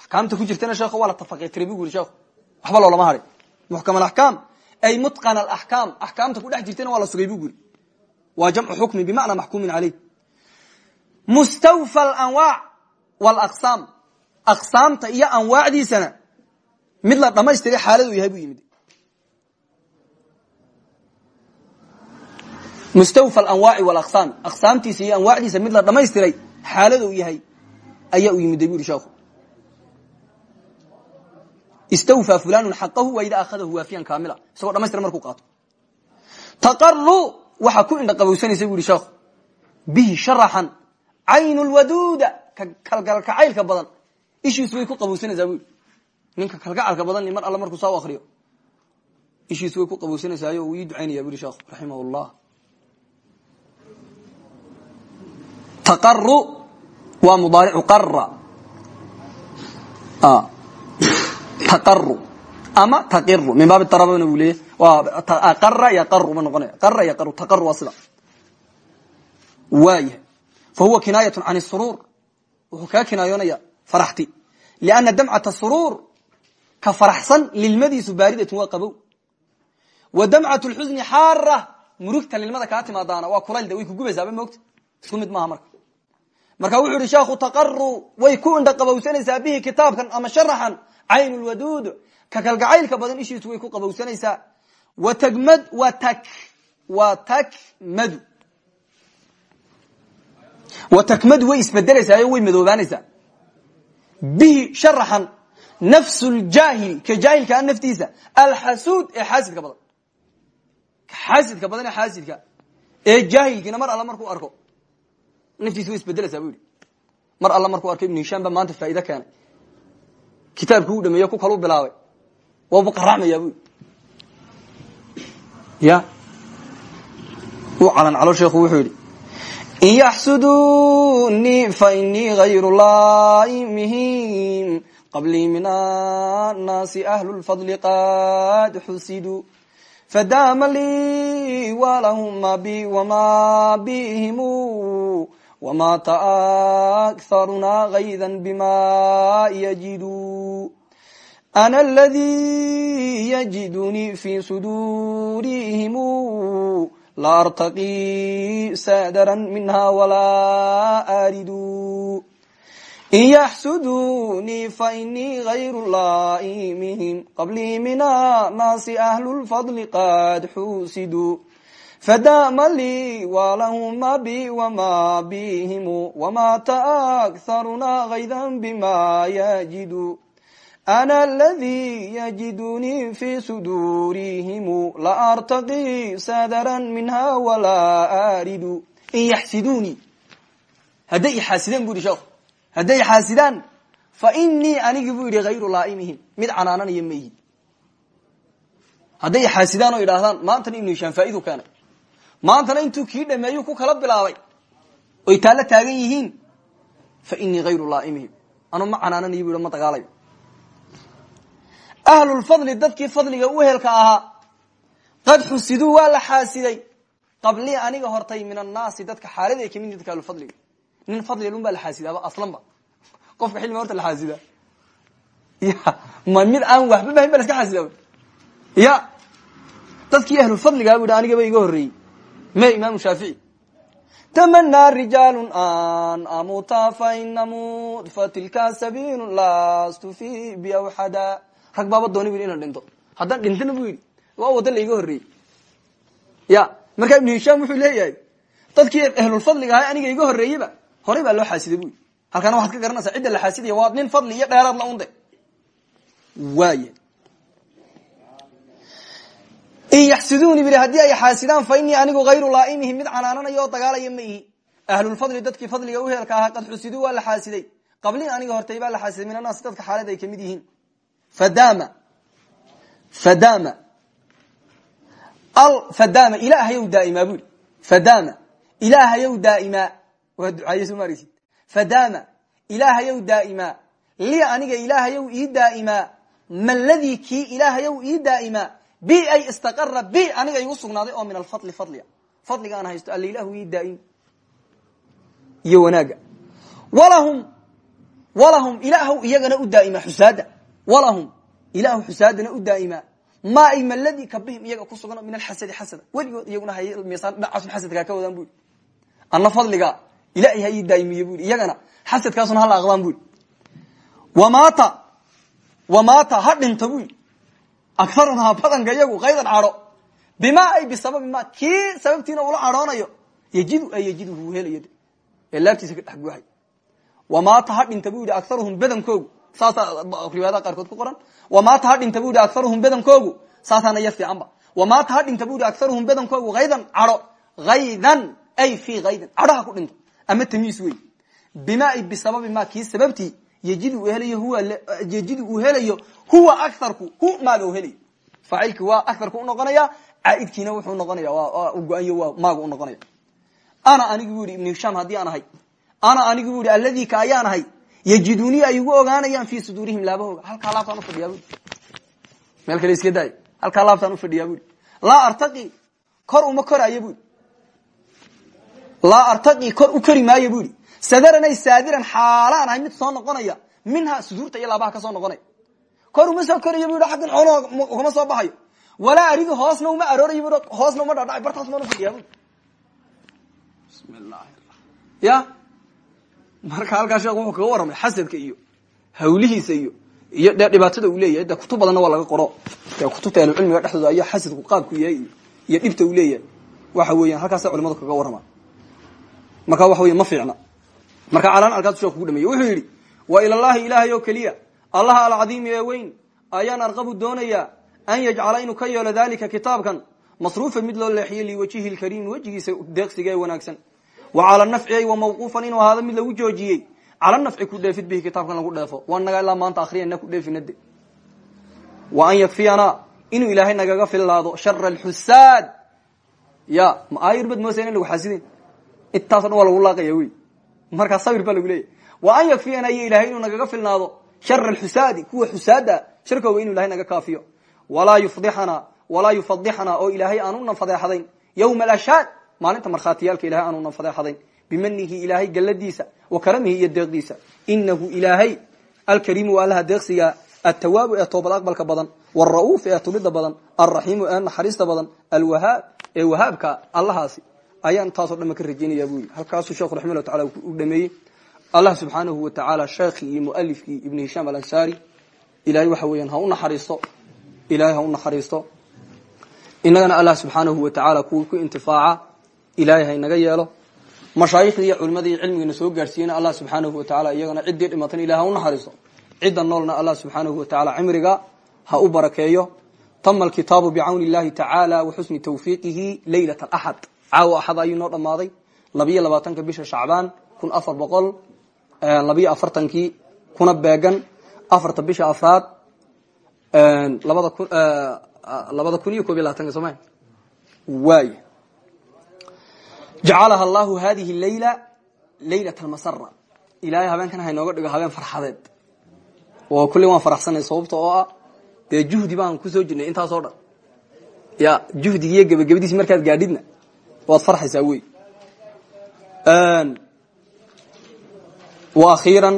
Speaker 1: axkaamta ku jirtana sheekh waa la tafaqetiray bu yiri sheekhu waxba loolama harin muxkam alaxkaam ay mutqan alaxkaam axkaamta ku dhex jirtana waa la sugay bu yiri waa jamcu xukmi bimacnaa maxkuumin caleyh mustawfa alanwaac walaqsaam. Aqsaamta iyo anwaacdiisana mid la dhamaystiray xaaladu yahay bu yimid. Mustawfa alanwaaci walaqsaam. Aqsaamtiisa iyo anwaacdiisa mid la dhamaystiray xaaladu yahay ayaa u yimiday bu yihi sheekhu istawfaa fulanu xaqahu waa ida akhadahu waafiyan kaamila. Isagoo dhamaystira markuu qaato. Taqaru waxaa ku indha qabowsanaysa bu yihi sheekhu bihi sharaxan caynu lwaduuda kalgalkacaylka badan. Ishiisu way ku qabowsanaysaa bu yidhi ninka kalgacalka badan mar alle markuu saa akriyo ishiisu way ku qabowsanaysaayo uu ii ducaynaya bu yhi sheekhu raximah llah taqaru waa mudaaricu qara taqaru ama taqiru min baabi tarabana buu leeyahy waa qara yaqaru ma noqonaya. Qara yaqaru taqaru waa sida. Waayahay fa huwa kinaayat can suruur wuxuu kaa kinaayoonaya faraxti. Lianna damcata suruur ka faraxsan lilmadiisu baaridatun waa qabow. Wa damcat lxusni xaara murugta lilmada kaa timaadaana waa kulayl de way kugubaysaaba moogta? Isku mid marka. Marka wuxuu yihi sheekhu taqaru way ku indha qabowsanaysaa bihi kitaabkan ama sharaxan cayn lwaduud ka kalgacaylka badan ishiisu way ku qabowsanaysaa. Wa tagmad wa tak wa takmadu wa takmadu way isbedelaysaa way madoobaanaysaa. Bihi sharaxan nafsu ljaahili ka jaahilkaa naftiisa alxasuud ee xaasidka badan. Ka xaasidka badan ee xaasidka ee jaahilkiina mar alla markuu arko naftiisa way isbedelaysaa bu yihi mar alla markuu arko ibnu hishaam baa maanta faa'ido keenay. Kitaabkii uu dhameeye ku kalu bilaabay. Waabu qaraacmayaa bu ya. Uu calan calo sheekhu wuxuu yidhi in yaxsudunii fainii hayru laimihim qablii min annaasi ahlu lfadli qad xusiduu fadaama lii walahum ma bi wama bihim wma taakharuna gayda bima yajidu ana aladi yajidunii fi sudurihim la artaqi sadra minha wala aridu in yaxsudunii fainii gayru laa'imihim qablii min annaasi ahlu lfadli qad xusiduu fadaama lii walahuma bi wama bihim wama taakharuna gaydan bima yajidu ana aladi yajidunii fi sudurihim la artaqi sadra minha wala aridu in yaxsidunii hadday ixaasideen bu yihi sheekhu hadday xaasidaan fa inii anigi buu yidhi hayru laaimihim mid canaananaya mayihi hadday xaasidaan oo idhaahdaan maantana ibnu hishaan faa'idu keenay maantana intuu kii dhameeyu ku kala bilaabay oy taalla taagan yihiin fa inii hayru laaimihim anu ma canaananayo bu ahlulfadli dadkii fadliga u ehelka ahaa. Qad xusiduu waa la xaasiday. Qablii aniga hortay min annaasi dadka xaalad ay ka mid dadka ahlufadliga nin fadli un baa la xaasidaaba aslanba qofka xilmiga horta la xaasida ya ma mid aan waxba bahayn ba iska xaasidaaba ya dadkii ahlulfadligaa bu yidhi anigaba iga horreeyey. Me imaamu shaafici tamanaa rijaalu an amuta fainamut fatilka sabilu lastu fi biawxada rag baaba dooni bu yidhi inan dhinto haddaan dhintana bu yidhi waa wadda la iga horreeyey ya marka ibnu hishaam wuxuu leeyahay dadkii ahlulfadliga ahay aniga iga horreeyeyba horay baa loo xaasiday buy halkana waxaad ka garanaysaa cidda la xaasidaya waa nin fadli iyo dheeraad la unde waay in yaxsiduni bu haddii ay xaasidaan fa inii anigu hayru laaimihim mid canaananaya oo dagaalaya ma ihi. Ahlulfadli dadkii fadliga uheelka ahaa qad xusiduu waa la xaasiday qablii aniga hortay la xaasiday min annaasi dadka xaalad ay ka mid yihiin fadama. Fadama. Fadama ilaahayow daaimaa bui fadama. Ilaahayow daaimaa waa ducaaye soo maareysid fadaama ilaahayow daaimaa li aniga ilaahayow ii daaimaa maladii kii ilaahayow ii daaimaa bi ay istaqara bi aniga igu sugnaaday oo min alfadli fadliga. Fadliga aan haysto alla ilahu ii daaim iyo wanaaga. Walahum walahum ilaahw iyagana u daaima xusaada walahum ilaahu xusaadana u daa'imaa ma ay maladii kabihim iyaga ku sugan min alxasadi xasada. Weligood iyaguna hay miisaan dhacas xasadkaa ka wadaan bui ana fadliga ilahay ha ii daayimiye bu iyagana xasadkaasuna hala aqdaan bu wamata wamata ha dhinta bu akarunhaa badanka iyagu kaydan cadho bima ay bisababi ma kii sababtiina ula cadhoonayo yajidu ay yajidu hu helayo ee laabtiisa ka dhex buuxay wamata ha dhinta bu yihi akaruhum badankoogu saasaa riwaayadaha qaarkood ku qoran wamata ha dhinta bu yihi akaruhum badankoogu saasaana yar fiican ba wamata ha dhinta bu yihi akaruhum badankoogu haydan cadho haydan ay fi kaydin cadhaha ku dhinto ama tamiis wey bima bisababi ma kii sababtii yjid uu helayo huwa yejid uu helayo huwa aharku hu maaga u helayo faacilki waa aharku unoqonaya caaidkiina wuxuu noqonaya go-anyo maaga unoqonaya ana anigu bu yihi ibnu hishaam haddii aan ahay ana anigu bu yihi alladii ka ayaan ahay yejidunii ay ugu ogaanayaan fi suduurihim laabahooga halkaa laabtaan ufadhiyaa bui meel kale iska daay halkaa laabtaan ufadhiyaa bui laa artaqi kor uma koraayo bui laa artaqi kor u kori maayo bu yihi sadaranay saadiran mid soo noqonaya minha suduurta iyo laabaha ka soo noqonaya. Kor uma soo korayo bu yidhi xaggan xoolo ugama soo baxayo. Walaa aridu hoosna uma aroorayo bu hoosna uma dhadhacay bartaas maana fadhiyaa bu bismillahi ya marka halkaa sheekh wuxuu kaga warramay xasadka iyo hawlihiisa iyo iyo dee dhibaatada uu leeyahay. De kutub badanna waa laga qoro. Dee kutubta ahlucilmiga dhexdooda ayaa xasadku qaabku yahay iyo dhibta uu leeyahay. Waxa weeyaan halkaasa culimadu kaga warrama. Marka waxa weya ma fiicna. Marka calaan alkaas shee kugu dhameeye wuxuu yidhi wa ilallahi ilaahay oo keliya allaha alcadiimi ee weyn ayaan arqabu doonayaa an yajcala inuu ka yeelo dalika kitaabkan masruufan mid loo leexiyo liwajihi lkariimi wejigiisa deeqsiga ee wanaagsan wa cala nafci ay wa mawquufan inuu ahaado mid lagu joojiyey. Cala nafci ku dheefid bihi kitaabkan lagu dheefo. Waa naga ilaa maanta akriyana ku dheefinade wa an yakfiyanaa inuu ilaahay nagaga fillaado shara alxusaad ya ma aayarbad moosa in lagu xasidin. Intaaso dhan lagu laaqaya wey. Markaa sabir baa lagu leeyahy wa an yakfiyana iyo ilahay inuu nagaga filnaado shara alxusaadi kuwa xusaada sharkooga inu ilahay naga kaafiyo. Walaa yufdixana walaa yufadixna oo ilaahay aanunan fadeexadayn ywma alashaad maalinta markhaatiyaalka ilahay aanunan fadeexadayn bimanihi ilaahay galladiisa wa karamihi iyo deeqdiisa. Inahu ilaahay alkariimu waa allaha deeqsiga atawaabu ee toobad aqbalka badan wra'uuf ee tulida badan alraxiimu ee naxariista badan alwahaab ee wahaabka allahaasi. Ayaan taasoo dhan ka rajaynaya bu yii halkaasuu sheekhu raximah taala u dhameeyey allah subxaanahu wa sheekhii iyo mualifkii ibn hishaam alansaari ilahay waxa weeyaan ha u naxariisto ilahay ha u naxariisto. Inagana allah subxaanahu wa tacaala ku intifaaca ilahay ha inaga yeelo. Mashaayikhdii iyo culimadii cilmigiina soo gaarsiiyena allah subxaanahu wa tacaala iyagana ciddii dhimatan ilahay ha u naxariisto cidda noolna allah subxaanahu wa tacaala cimriga ha u barakeeyo. Tama alkitaabu bicawni illahi tacaala wa xusni tawfiiqihi leylat alaxad caawa axad ayuu noo dhammaaday. Labiyo labaatanka bisha shacbaan kun afar boqol labiyo afartankii kuna beegan. Afarta bisha afraad labada kun labada kun iyo koob iyo labatanka soo ma waay jacalaha allaahu hadihi leyla leylat almasara ilaahay habeenkan ha inooga dhigo habeen farxadeed oo kulley waan faraxsanay sababta oo ah dee juhdi baan ku soo jirnay intaasoo dhan ya juhdigiiyo gebagabadiisi markaad gaadhidna waad farxaysaa wey wa akhiiran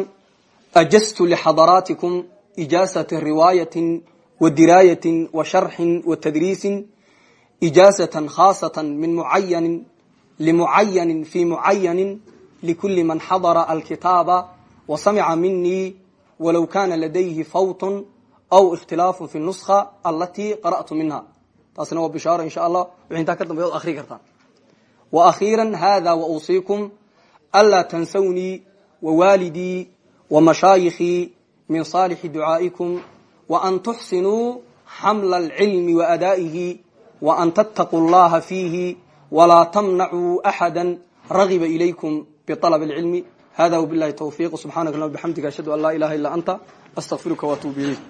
Speaker 1: ajastu lixadaraatikum ijaasata riwaayatin wa diraayatin wa sharxin wa tadriisin ijaasatan khaasatan min mucayanin lmucayani fi mucayani likuli man xadara alkitaaba wa samica minii walow kana ladayhi fawtun aw ikhtilaafu fi nuskha alatii qara'tu minha taasina waa bishaaro insha allah wixii intaa ka dambey od akhrii kartaa wa akhiira hada wauusiikum anlaa tansawnii wawaalidii wamashaayikii min saalixi ducaa'ikum waan tuxsinuu xamla alcilmi waadaa'ihi waan tattaquu allaha fiihi walaa tamnacuu axada ragiba ilaykum bialab alcilmi hada wabilahi tawfiq subxanak allahuma bixamdika ashhadu an laa ilaha illa anta astaqfiruka waatuubu ilayk